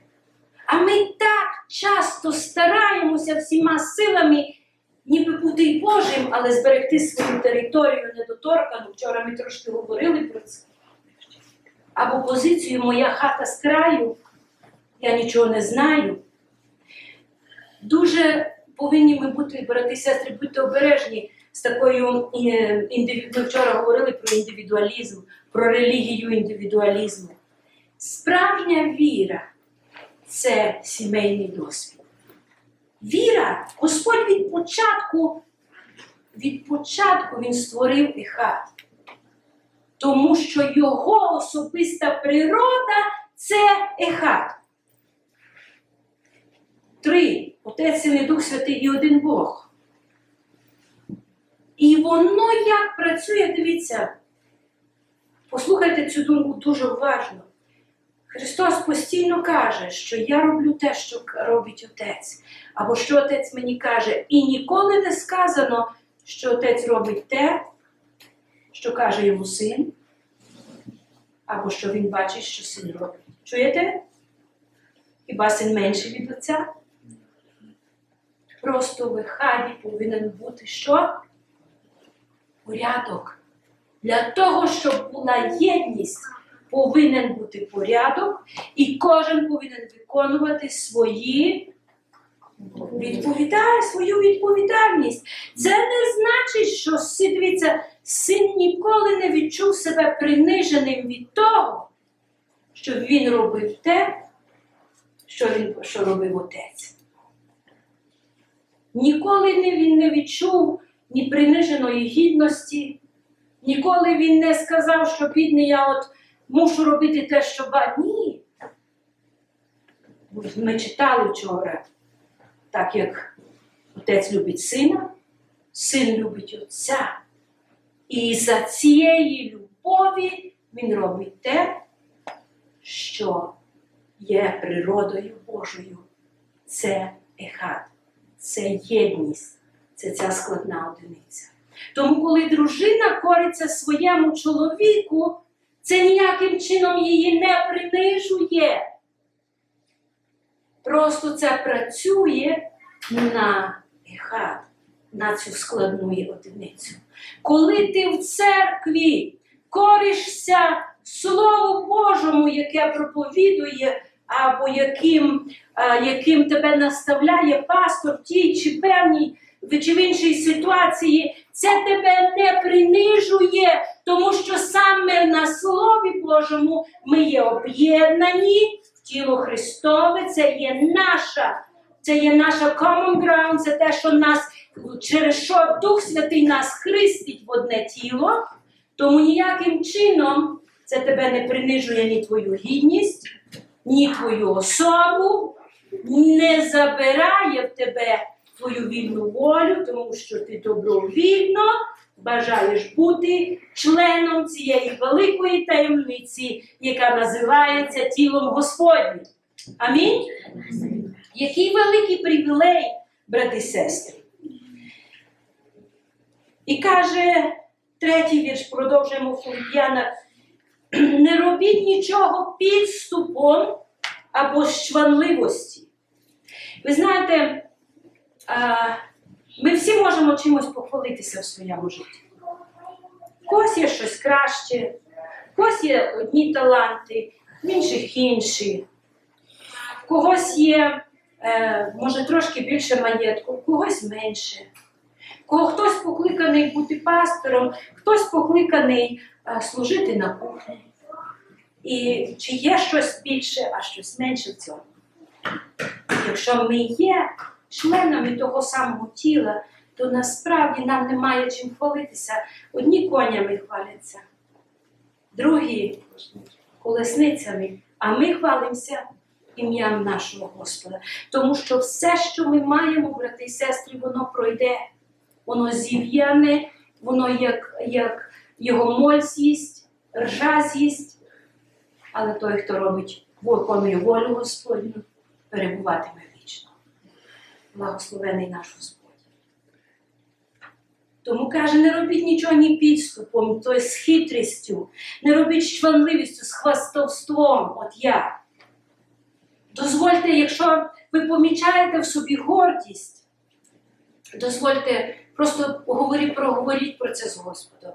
А ми так часто стараємося всіма силами, ніби бути Божим, але зберегти свою територію недоторкану. Вчора ми трошки говорили про це. Або позицію моя хата з краю, я нічого не знаю. Дуже повинні ми бути, брати і сестри, бути обережні з такою е. Ми вчора говорили про індивідуалізм, про релігію індивідуалізму. Справжня віра це сімейний досвід. Віра, Господь від початку, від початку Він створив і хат. Тому що його особиста природа це ехат. Три. Отець і Дух Святий і один Бог. І воно як працює, дивіться, послухайте цю думку дуже уважно. Христос постійно каже, що я роблю те, що робить Отець, або що Отець мені каже. І ніколи не сказано, що Отець робить те, що каже йому син, або що він бачить, що син робить. Чуєте? Хіба син менший від Отця? Просто в хаді повинен бути що? Порядок. Для того, щоб була єдність, повинен бути порядок, і кожен повинен виконувати свої відповідає свою відповідальність. Це не значить, що дивіться, син ніколи не відчув себе приниженим від того, що він робив те, що він що робив отець. Ніколи він не відчув ні приниженої гідності, ніколи він не сказав, що бідний я от мушу робити те, що ба. Ні. Ми читали вчора, так як отець любить сина, син любить отця. І за цієї любові він робить те, що є природою Божою. Це ехат, це єдність, це ця складна одиниця. Тому, коли дружина кориться своєму чоловіку, це ніяким чином її не принижує. Просто це працює на ехат, на цю складну одиницю. Коли ти в церкві коришся Слову Божому, яке проповідує, або яким, яким тебе наставляє пастор в тій чи певній чи в іншій ситуації, це тебе не принижує, тому що саме на Слові Божому ми є об'єднані в тіло Христове, це є наша, це є наша common ground, це те, що нас, через що Дух Святий нас хрестить в одне тіло, тому ніяким чином це тебе не принижує ні твою гідність, ні твою особу, не забирає в тебе твою вільну волю, тому що ти добровільно бажаєш бути членом цієї великої таємниці, яка називається тілом Господнім. Амінь. Який великий привілей, брати і сестри. І каже третій вірш, продовжуємо Фулп'яна. Не робіть нічого підступом або з чванливості. Ви знаєте, ми всі можемо чимось похвалитися в своєму житті. Когось є щось краще, когось є одні таланти, в інших інші. Когось є, е, може, трошки більше маєтку, когось менше. Хтось покликаний бути пастором, хтось покликаний е, служити на кухні. І чи є щось більше, а щось менше в цьому? Якщо ми є членами того самого тіла, то насправді нам немає чим хвалитися. Одні конями хваляться, другі колесницями, а ми хвалимося ім'ям нашого Господа. Тому що все, що ми маємо, брати і сестри, воно пройде, воно зів'яне, воно як, як його моль з'їсть, ржа з'їсть. Але той, хто робить, виконує волю Господню, перебуватиме вічно. Благословений наш Господь. Тому каже, не робіть нічого ні підступом, то з хитрістю, не робіть чванливістю, з хвастовством, от я. Дозвольте, якщо ви помічаєте в собі гордість, дозвольте, просто говоріть, проговоріть про це з Господом.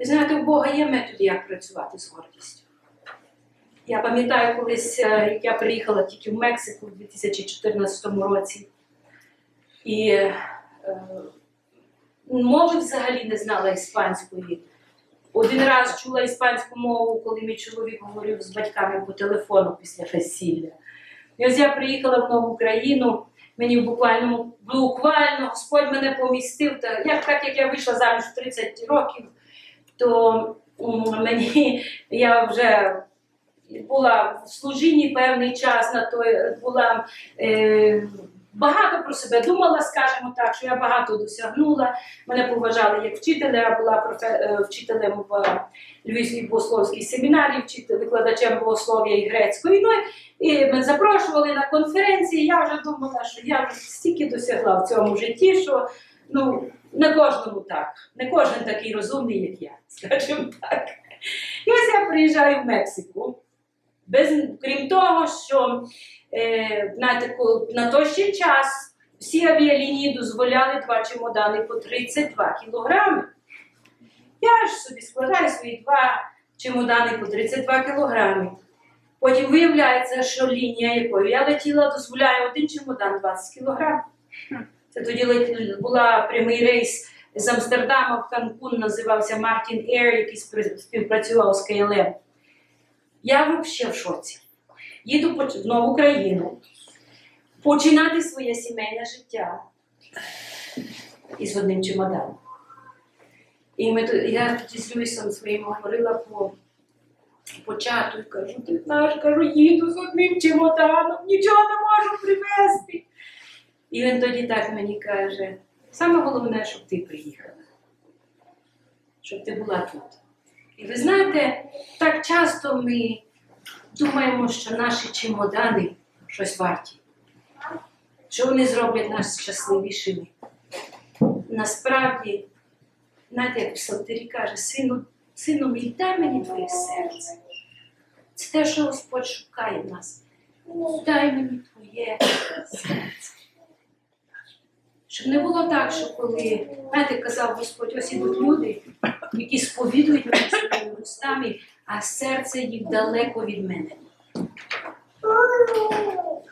Ви знаєте, у Бога є методи, як працювати з гордістю. Я пам'ятаю, колись е, я приїхала тільки в Мексику у 2014 році. І е, мови взагалі не знала іспанської. Один раз чула іспанську мову, коли мій чоловік говорив з батьками по телефону після весілля. І ось я приїхала в нову країну, мені буквально, буквально Господь мене помістив. Та як так як я вийшла заміж в 30 років, то мені я вже була в служінні певний час на той була. Е, Багато про себе думала, скажімо так, що я багато досягнула. Мене поважали як вчителя, я була профе... е, вчителем в Львівській богословській семінарі, вчитель, викладачем богослов'я і грецької. Ну, і мене запрошували на конференції. Я вже думала, що я стільки досягла в цьому житті, що ну, не кожному так, не кожен такий розумний, як я, скажімо так. І ось я приїжджаю в Мексику. Без, крім того, що е, знаєте, на той ще час всі авіалінії дозволяли два чемодани по 32 кілограми. Я ж собі складаю свої два чемодани по 32 кілограми. Потім виявляється, що лінія, якою я летіла, дозволяє один чемодан 20 кілограм. Це тоді лет- була прямий рейс з Амстердама в Канкун, називався Мартін Air, який співпрацював з КЛМ. Я взагалі в шоці. Їду в нову країну, починати своє сімейне життя із одним чемоданом. І ми, я тоді з Люїсом своїм говорила по, по чату і кажу, ти знаєш, кажу, їду з одним чемоданом, нічого не можу привезти. І він тоді так мені каже: саме головне, щоб ти приїхала, щоб ти була тут. І ви знаєте, так часто ми думаємо, що наші чемодани щось варті, що вони зроблять нас щасливішими. Насправді, знаєте, як Псалтирі каже, сину, сину мій, дай мені твоє серце. Це те, що Господь шукає в нас. Дай мені твоє серце. Щоб не було так, що коли, знаєте, казав Господь, ось ідуть люди, які сповідують мене своїми устами, а серце їх далеко від мене.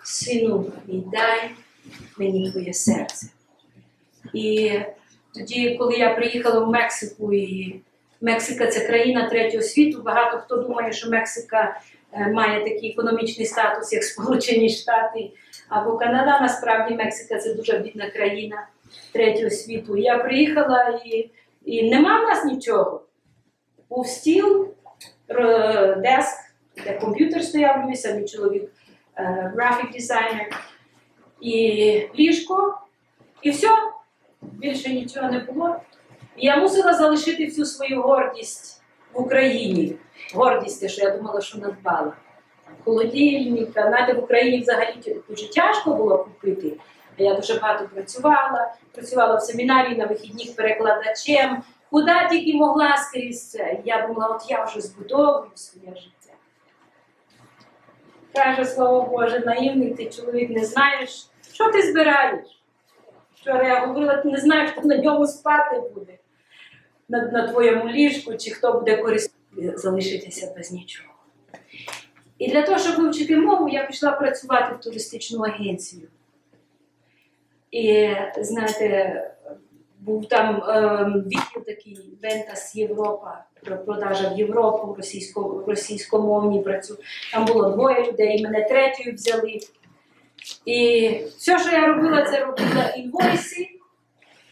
Сину, мій, дай мені твоє серце. І тоді, коли я приїхала в Мексику, і Мексика це країна третього світу, багато хто думає, що Мексика має такий економічний статус, як Сполучені Штати або Канада. Насправді Мексика це дуже бідна країна третього світу. Я приїхала і, і нема в нас нічого. Був стіл, деск, де комп'ютер стояв мій чоловік, е, графік дизайнер, і ліжко, і все. Більше нічого не було. Я мусила залишити всю свою гордість Україні. Гордість, що я думала, що надбала. холодильника. Знаєте, в Україні взагалі дуже тяжко було купити. Я дуже багато працювала, працювала в семінарії на вихідних перекладачем. Куди тільки могла скрізь це. Я думала, от я вже збудовую своє життя. Каже, слово Боже, наївний ти чоловік, не знаєш, що ти збираєш. Вчора я говорила, ти не знаєш, хто на ньому спати буде. На, на твоєму ліжку, чи хто буде користуватися, залишитися без нічого. І для того, щоб вивчити мову, я пішла працювати в туристичну агенцію. І знаєте, був там ем, відділ такий Вентас Європа, продажа в Європу, російсько, російськомовні працю. Там було двоє людей, мене третьою взяли. І все, що я робила, це робила інвойси,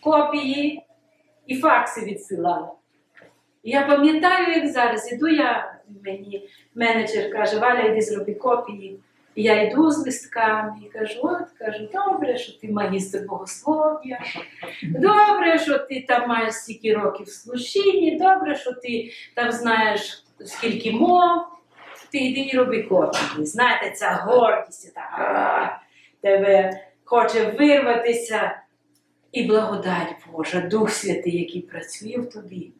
копії і факси відсилала. Я пам'ятаю, як зараз іду я, мені менеджер каже, Валя, йди зроби копії. І я йду з листками і кажу, от кажу, добре, що ти магістр богослов'я, добре, що ти там маєш стільки років служінні, добре, що ти там знаєш скільки мов, ти йди і роби копії. Знаєте, ця гордість, та, «А, тебе хоче вирватися. І благодать Божа, Дух Святий, який працює в тобі,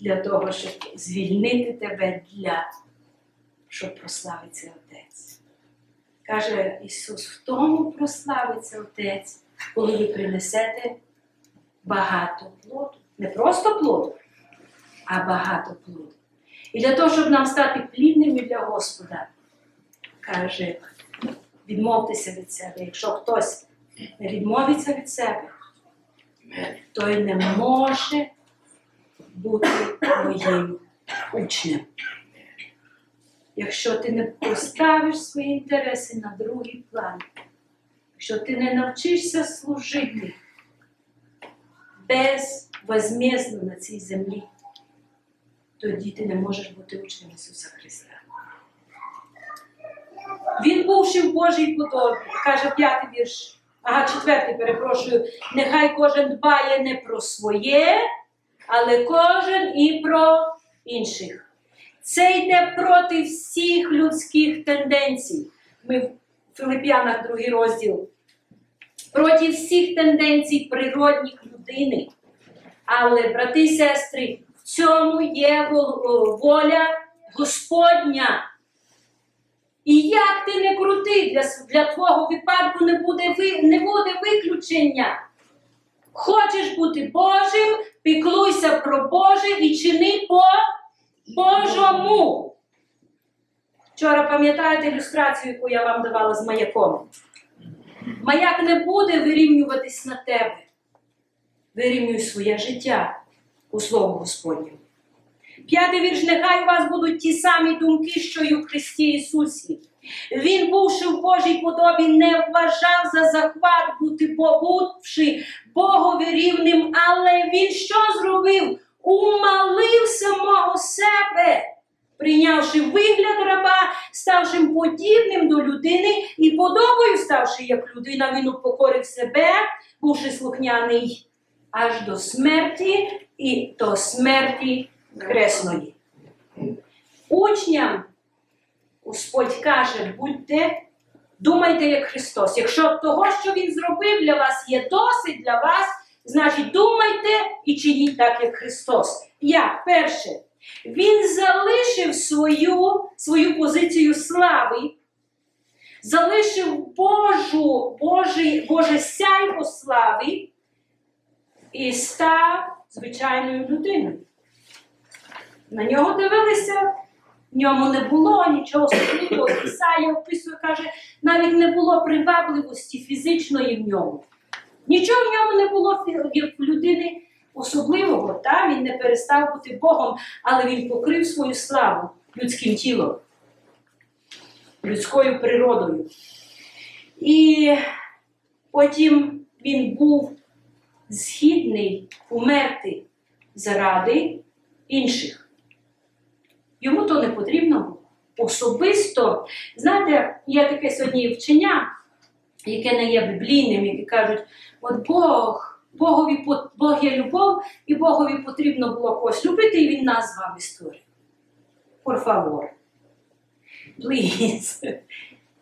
для того, щоб звільнити тебе для, щоб прославиться Отець. Каже Ісус, в тому прославиться Отець, коли ви принесете багато плоду. Не просто плоду, а багато плоду. І для того, щоб нам стати плідними для Господа, каже, відмовтеся від себе. Якщо хтось не відмовиться від себе, той не може бути моїм учнем. Якщо ти не поставиш свої інтереси на другий план, якщо ти не навчишся служити безвозмездно на цій землі, тоді ти не можеш бути учнем Ісуса Христа. Він бувши в Божій подобі, каже п'ятий вірш, ага, четвертий, перепрошую, нехай кожен дбає не про своє, але кожен і про інших. Це йде проти всіх людських тенденцій. Ми в Филип'янах, другий розділ. Проти всіх тенденцій природних людини. Але, брати і сестри, в цьому є воля Господня. І як ти не крути, для, для твого випадку не буде, ви- не буде виключення. Хочеш бути Божим, піклуйся про Боже і чини по Божому. Вчора пам'ятаєте ілюстрацію, яку я вам давала з маяком? Маяк не буде вирівнюватись на тебе. Вирівнюй своє життя у Слово Господнє. П'ятий вірш, нехай у вас будуть ті самі думки, що й у Христі Ісусі. Він, бувши в Божій подобі, не вважав за захват бути побувши Богові рівним, але він що зробив? Умалив самого себе, прийнявши вигляд раба, ставши подібним до людини і подобою ставши як людина, він упокорив себе, бувши слухняний аж до смерті і до смерті хресної. Учням Господь каже, будьте, думайте як Христос. Якщо того, що Він зробив для вас, є досить для вас, значить думайте і чиніть так, як Христос. Як? Перше, Він залишив свою, свою позицію слави, залишив Божу, Божий, Боже сяйво слави і став звичайною людиною. На нього дивилися, в ньому не було нічого особливого. Ісая описує, каже, навіть не було привабливості фізичної в ньому. Нічого в ньому не було в людини особливого. Та? Він не перестав бути Богом, але він покрив свою славу людським тілом, людською природою. І потім він був згідний умерти заради інших. Йому то не потрібно було. Особисто, знаєте, є таке сьогодні вчення, яке не є біблійним, які кажуть, от Бог, Богові, Бог є любов, і Богові потрібно було когось любити, і він нас з вами створив. Por favor. Please.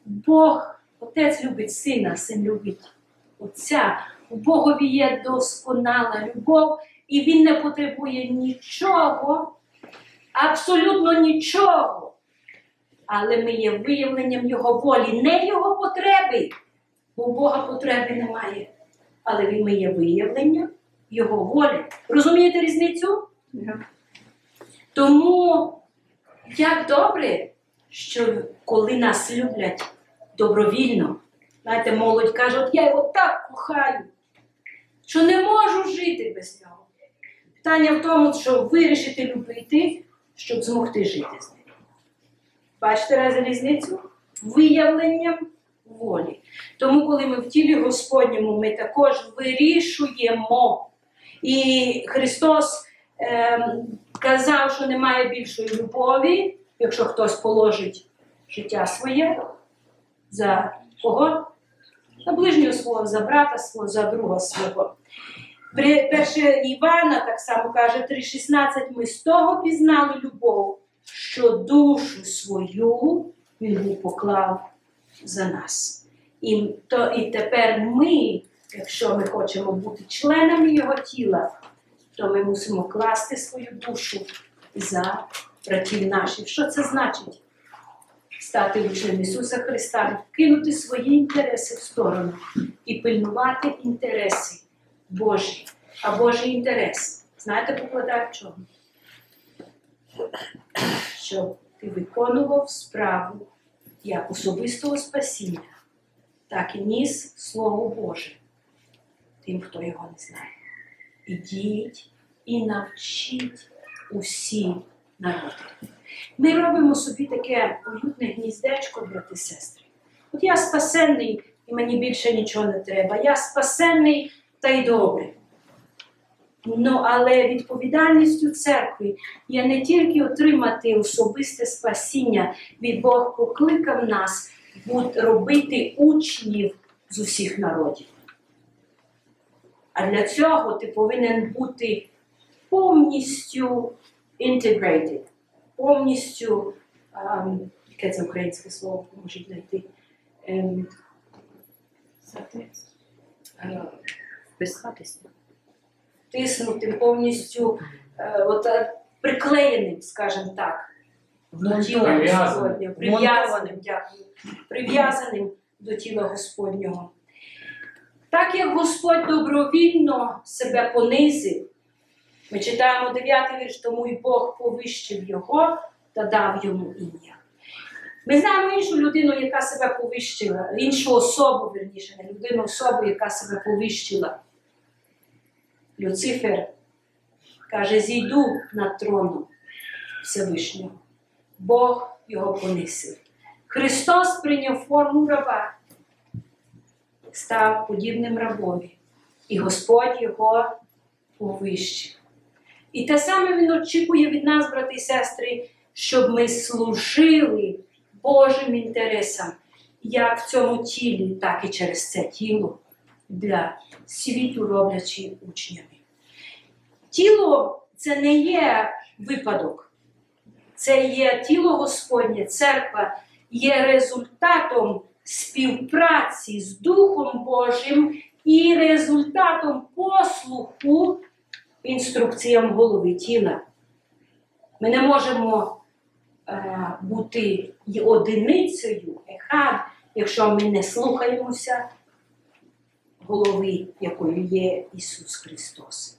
Бог, Отець любить сина, син любить Отця. У Богові є досконала любов, і Він не потребує нічого, абсолютно нічого. Але ми є виявленням Його волі, не Його потреби, бо у Бога потреби немає. Але ми є виявленням Його волі. Розумієте різницю? Yeah. Тому як добре, що коли нас люблять добровільно, знаєте, молодь каже, от я його так кохаю, що не можу жити без нього. Питання в тому, що вирішити любити, щоб змогти жити з ним. Бачите різницю? Виявленням волі. Тому, коли ми в тілі Господньому, ми також вирішуємо. І Христос ем, казав, що немає більшої любові, якщо хтось положить життя своє за кого? За ближнього свого, за брата свого, за друга свого. При- Перше Івана так само каже 3,16 ми з того пізнали любов, що душу свою він поклав за нас. І, то, і тепер ми, якщо ми хочемо бути членами його тіла, то ми мусимо класти свою душу за братів наших. Що це значить? Стати учнем Ісуса Христа, кинути свої інтереси в сторону і пильнувати інтереси Божі. А Божий інтерес, знаєте, покладає в чому? Щоб ти виконував справу як особистого спасіння, так і ніс Слово Боже тим, хто його не знає. Ідіть і навчіть усі народи. Ми робимо собі таке уютне гніздечко, брати сестри. От я спасенний, і мені більше нічого не треба. Я спасенний та й добре. Ну, але відповідальністю церкви є не тільки отримати особисте спасіння, від Бог покликав нас робити учнів з усіх народів. А для цього ти повинен бути повністю integrated, повністю, ем, яке це українське слово можуть знайти, ем, Вписатися. тиснутим, повністю е, от, е, приклеєним, скажімо так, до тіла Прив'язаним. Господнього, прив'язаним, дякую, прив'язаним до тіла Господнього. Так як Господь добровільно себе понизив, ми читаємо 9 вірш, тому і Бог повищив його та дав йому ім'я. Ми знаємо іншу людину, яка себе повищила, іншу особу, верніше, не людину, особу, яка себе повищила. Люцифер каже: зійду над троном Всевишнього. Бог його понисив. Христос прийняв форму раба, став подібним рабові, і Господь його повищив. І те саме Він очікує від нас, брати і сестри, щоб ми служили Божим інтересам, як в цьому тілі, так і через це тіло для світу роблячи учнями. Тіло це не є випадок, це є тіло Господнє, церква є результатом співпраці з Духом Божим і результатом послуху інструкціям голови тіла. Ми не можемо е, бути одиницею, ехад, якщо ми не слухаємося голови, якою є Ісус Христос.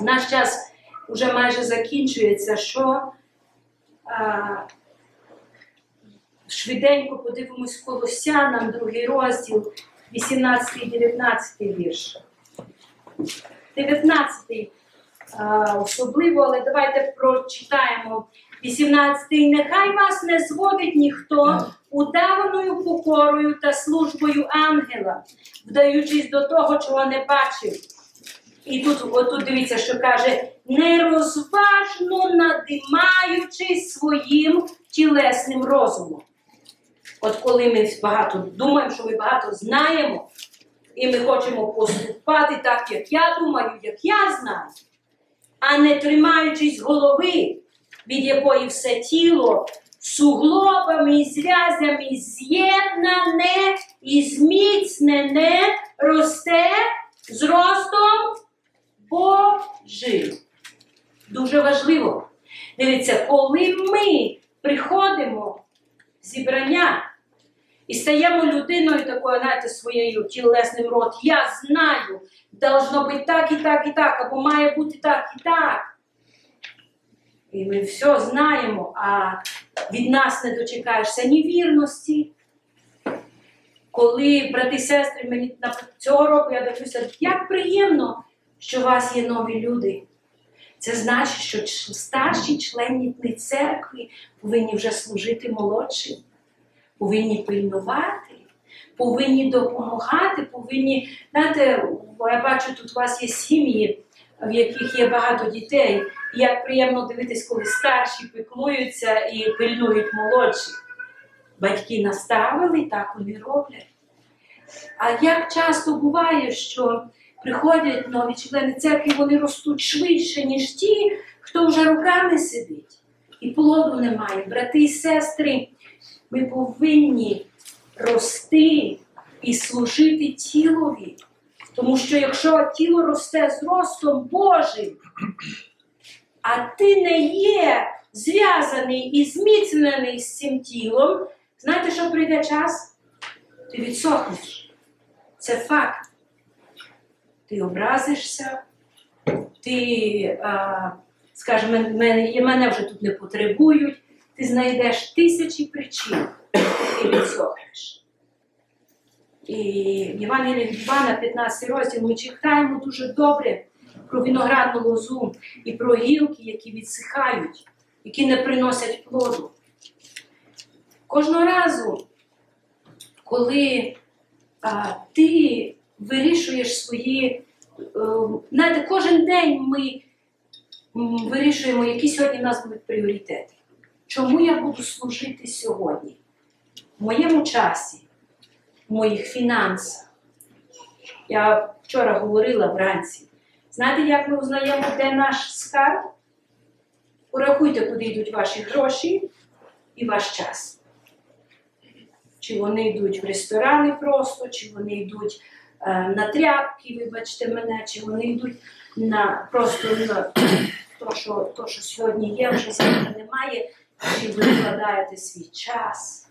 Наш час вже майже закінчується, що а, швиденько подивимось Колосянам, другий розділ, 18-19 вірш. 19 а, особливо, але давайте прочитаємо 18-й. Нехай вас не зводить ніхто удаваною покорою та службою ангела, вдаючись до того, чого не бачив. І тут, отут дивіться, що каже, нерозважно надимаючись своїм тілесним розумом. От коли ми багато думаємо, що ми багато знаємо, і ми хочемо поступати так, як я думаю, як я знаю, а не тримаючись голови, від якої все тіло суглобами і зв'язями з'єднане і зміцнене росте з ростом Божим. Дуже важливо. Дивіться, коли ми приходимо в зібрання і стаємо людиною такою, знаєте, своєю тілесним рот, я знаю, должно бути так і так і так, або має бути так і так. І ми все знаємо, а від нас не дочекаєшся ні вірності. Коли, брати і сестри, мені цього року я дивлюся, як приємно, що у вас є нові люди. Це значить, що старші члени церкви повинні вже служити молодшим, повинні пильнувати, повинні допомагати, повинні. Знаєте, я бачу, тут у вас є сім'ї, в яких є багато дітей. І як приємно дивитись, коли старші піклуються і пильнують молодших. Батьки наставили, так вони роблять. А як часто буває, що приходять нові члени церкви, вони ростуть швидше, ніж ті, хто вже руками сидить. І плоду немає. Брати і сестри, ми повинні рости і служити тілові. Тому що якщо тіло росте з ростом Божим, а ти не є зв'язаний і зміцнений з цим тілом, знаєте, що прийде час? Ти відсохнеш. Це факт. Ти образишся, ти, а, скажімо, мене, мене вже тут не потребують, ти знайдеш тисячі причин і відсохнеш. І в від Івана, 15 розділ, ми читаємо дуже добре про виноградну лозу і про гілки, які відсихають, які не приносять плоду. Кожного разу, коли а, ти вирішуєш свої, е, знаєте, кожен день ми вирішуємо, які сьогодні в нас будуть пріоритети. Чому я буду служити сьогодні? В моєму часі, моїх фінансах. Я вчора говорила вранці. Знаєте, як ми узнаємо, де наш скарб? Порахуйте, куди йдуть ваші гроші і ваш час. Чи вони йдуть в ресторани просто, чи вони йдуть е, на тряпки, вибачте мене, чи вони йдуть на просто на то, що, то, що сьогодні є, вже завтра немає, чи ви вкладаєте свій час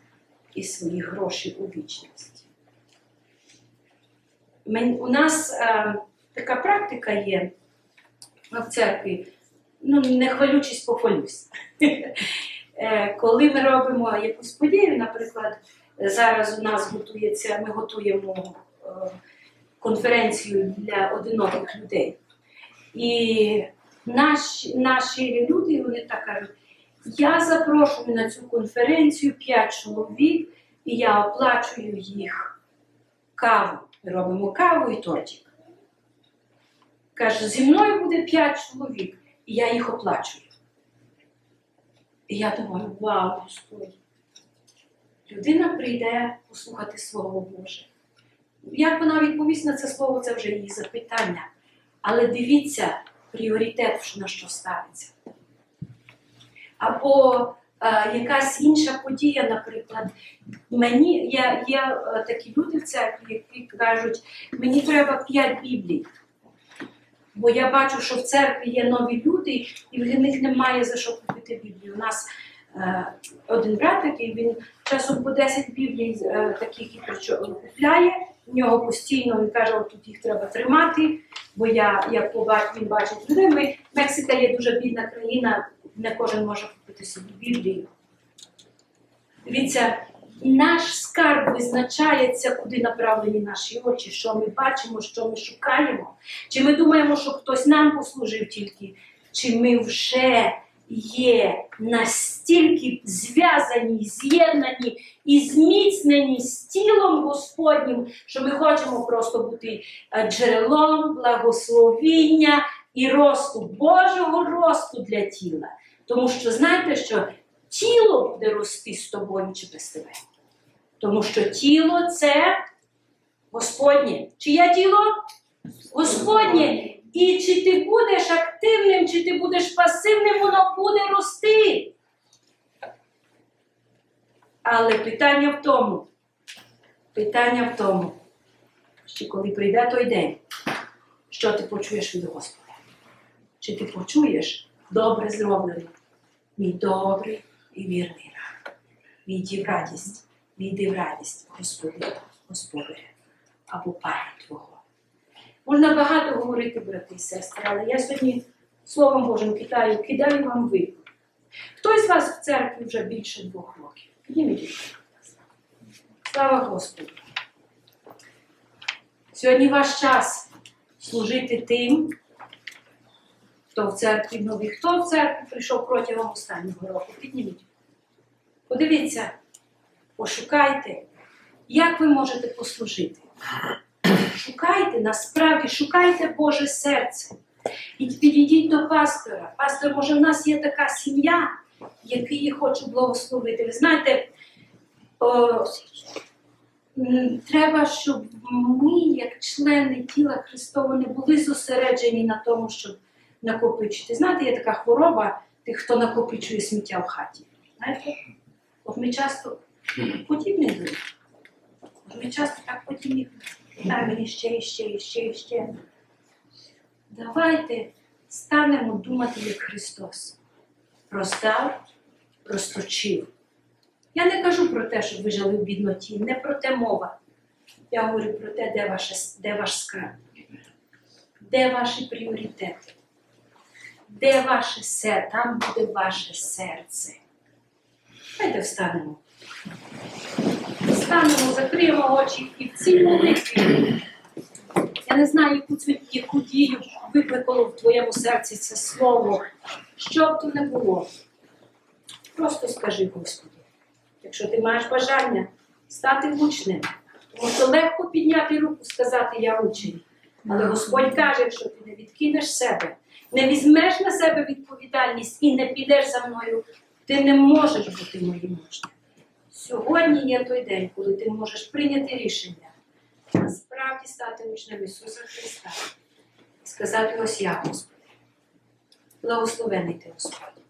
і свої гроші у вічність. У нас е, така практика є в церкві, ну не хвалючись, похвалюсь. Е, Коли ми робимо якусь подію, наприклад, зараз у нас готується, ми готуємо е, конференцію для одиноких людей. І наші, наші люди, вони так кажуть, я запрошую на цю конференцію 5 чоловік, і я оплачую їх каву. Робимо каву і тортик. Каже, зі мною буде 5 чоловік, і я їх оплачую. І я думаю, вау, Господь. Людина прийде послухати Слово Боже. Як вона відповість на це слово, це вже її запитання. Але дивіться пріоритет, на що ставиться. Або якась інша подія, наприклад, мені є, є е, такі люди в церкві, які кажуть, мені треба п'ять біблій. Бо я бачу, що в церкві є нові люди, і в них немає за що купити Біблію. У нас е, один брат такий, він часом по 10 біблій е, таких і купляє. В нього постійно він каже, от тут їх треба тримати, бо я як побачу, він бачить людей. Мексика є дуже бідна країна, не кожен може купити собі Біблію. Дивіться, наш скарб визначається, куди направлені наші очі, що ми бачимо, що ми шукаємо. Чи ми думаємо, що хтось нам послужив тільки, чи ми вже є настільки зв'язані, з'єднані і зміцнені з тілом Господнім, що ми хочемо просто бути е, джерелом благословіння і росту, Божого росту для тіла. Тому що знаєте, що тіло буде рости з тобою чи без тебе. Тому що тіло це Господнє. Чиє тіло? Господнє. І чи ти будеш активним, чи ти будеш пасивним, воно буде рости. Але питання в тому, питання в тому, що коли прийде той день, що ти почуєш від Господа? Чи ти почуєш добре зроблено? Мій добрий і вірний раб. Війди в радість, війди в радість, Господи, Господаря або Пана Твого. Можна багато говорити, брати і сестри, але я сьогодні Словом Божим кидаю, кидаю вам виклик. Хтось з вас в церкві вже більше двох років? Підніміть руку. Слава Господу. Сьогодні ваш час служити тим, хто в церкві новий, хто в церкві прийшов протягом останнього року. Підніміть. Подивіться, пошукайте, як ви можете послужити. Шукайте, насправді, шукайте Боже серце. І підійдіть до пастора. Пастор, може, в нас є така сім'я, який я хочу благословити. Ви знаєте, о, треба, щоб ми, як члени тіла Христового, не були зосереджені на тому, щоб накопичити. Знаєте, є така хвороба тих, хто накопичує сміття в хаті. Знаєте? От ми часто подібні люди. От Ми часто так подібні. Мені ще, і ще, і ще, і ще. Давайте станемо думати як Христос. Роздав, розточив. Я не кажу про те, щоб ви жили в бідноті, не про те мова. Я говорю про те, де, ваше, де ваш скраб, де ваші пріоритети, де ваше серце, там буде ваше серце. Давайте встанемо. Встанемо, закриємо очі і в цій молитві. Я не знаю, яку, дію викликало в твоєму серці це слово. Що б то не було. Просто скажи Господи, якщо ти маєш бажання стати учнем, тому що легко підняти руку, сказати Я учень. Але Господь каже, якщо ти не відкинеш себе, не візьмеш на себе відповідальність і не підеш за мною, ти не можеш бути моїм учнем. Сьогодні є той день, коли ти можеш прийняти рішення насправді стати учнем Ісуса Христа і сказати ось я, Господи. Благословений ти, Господь.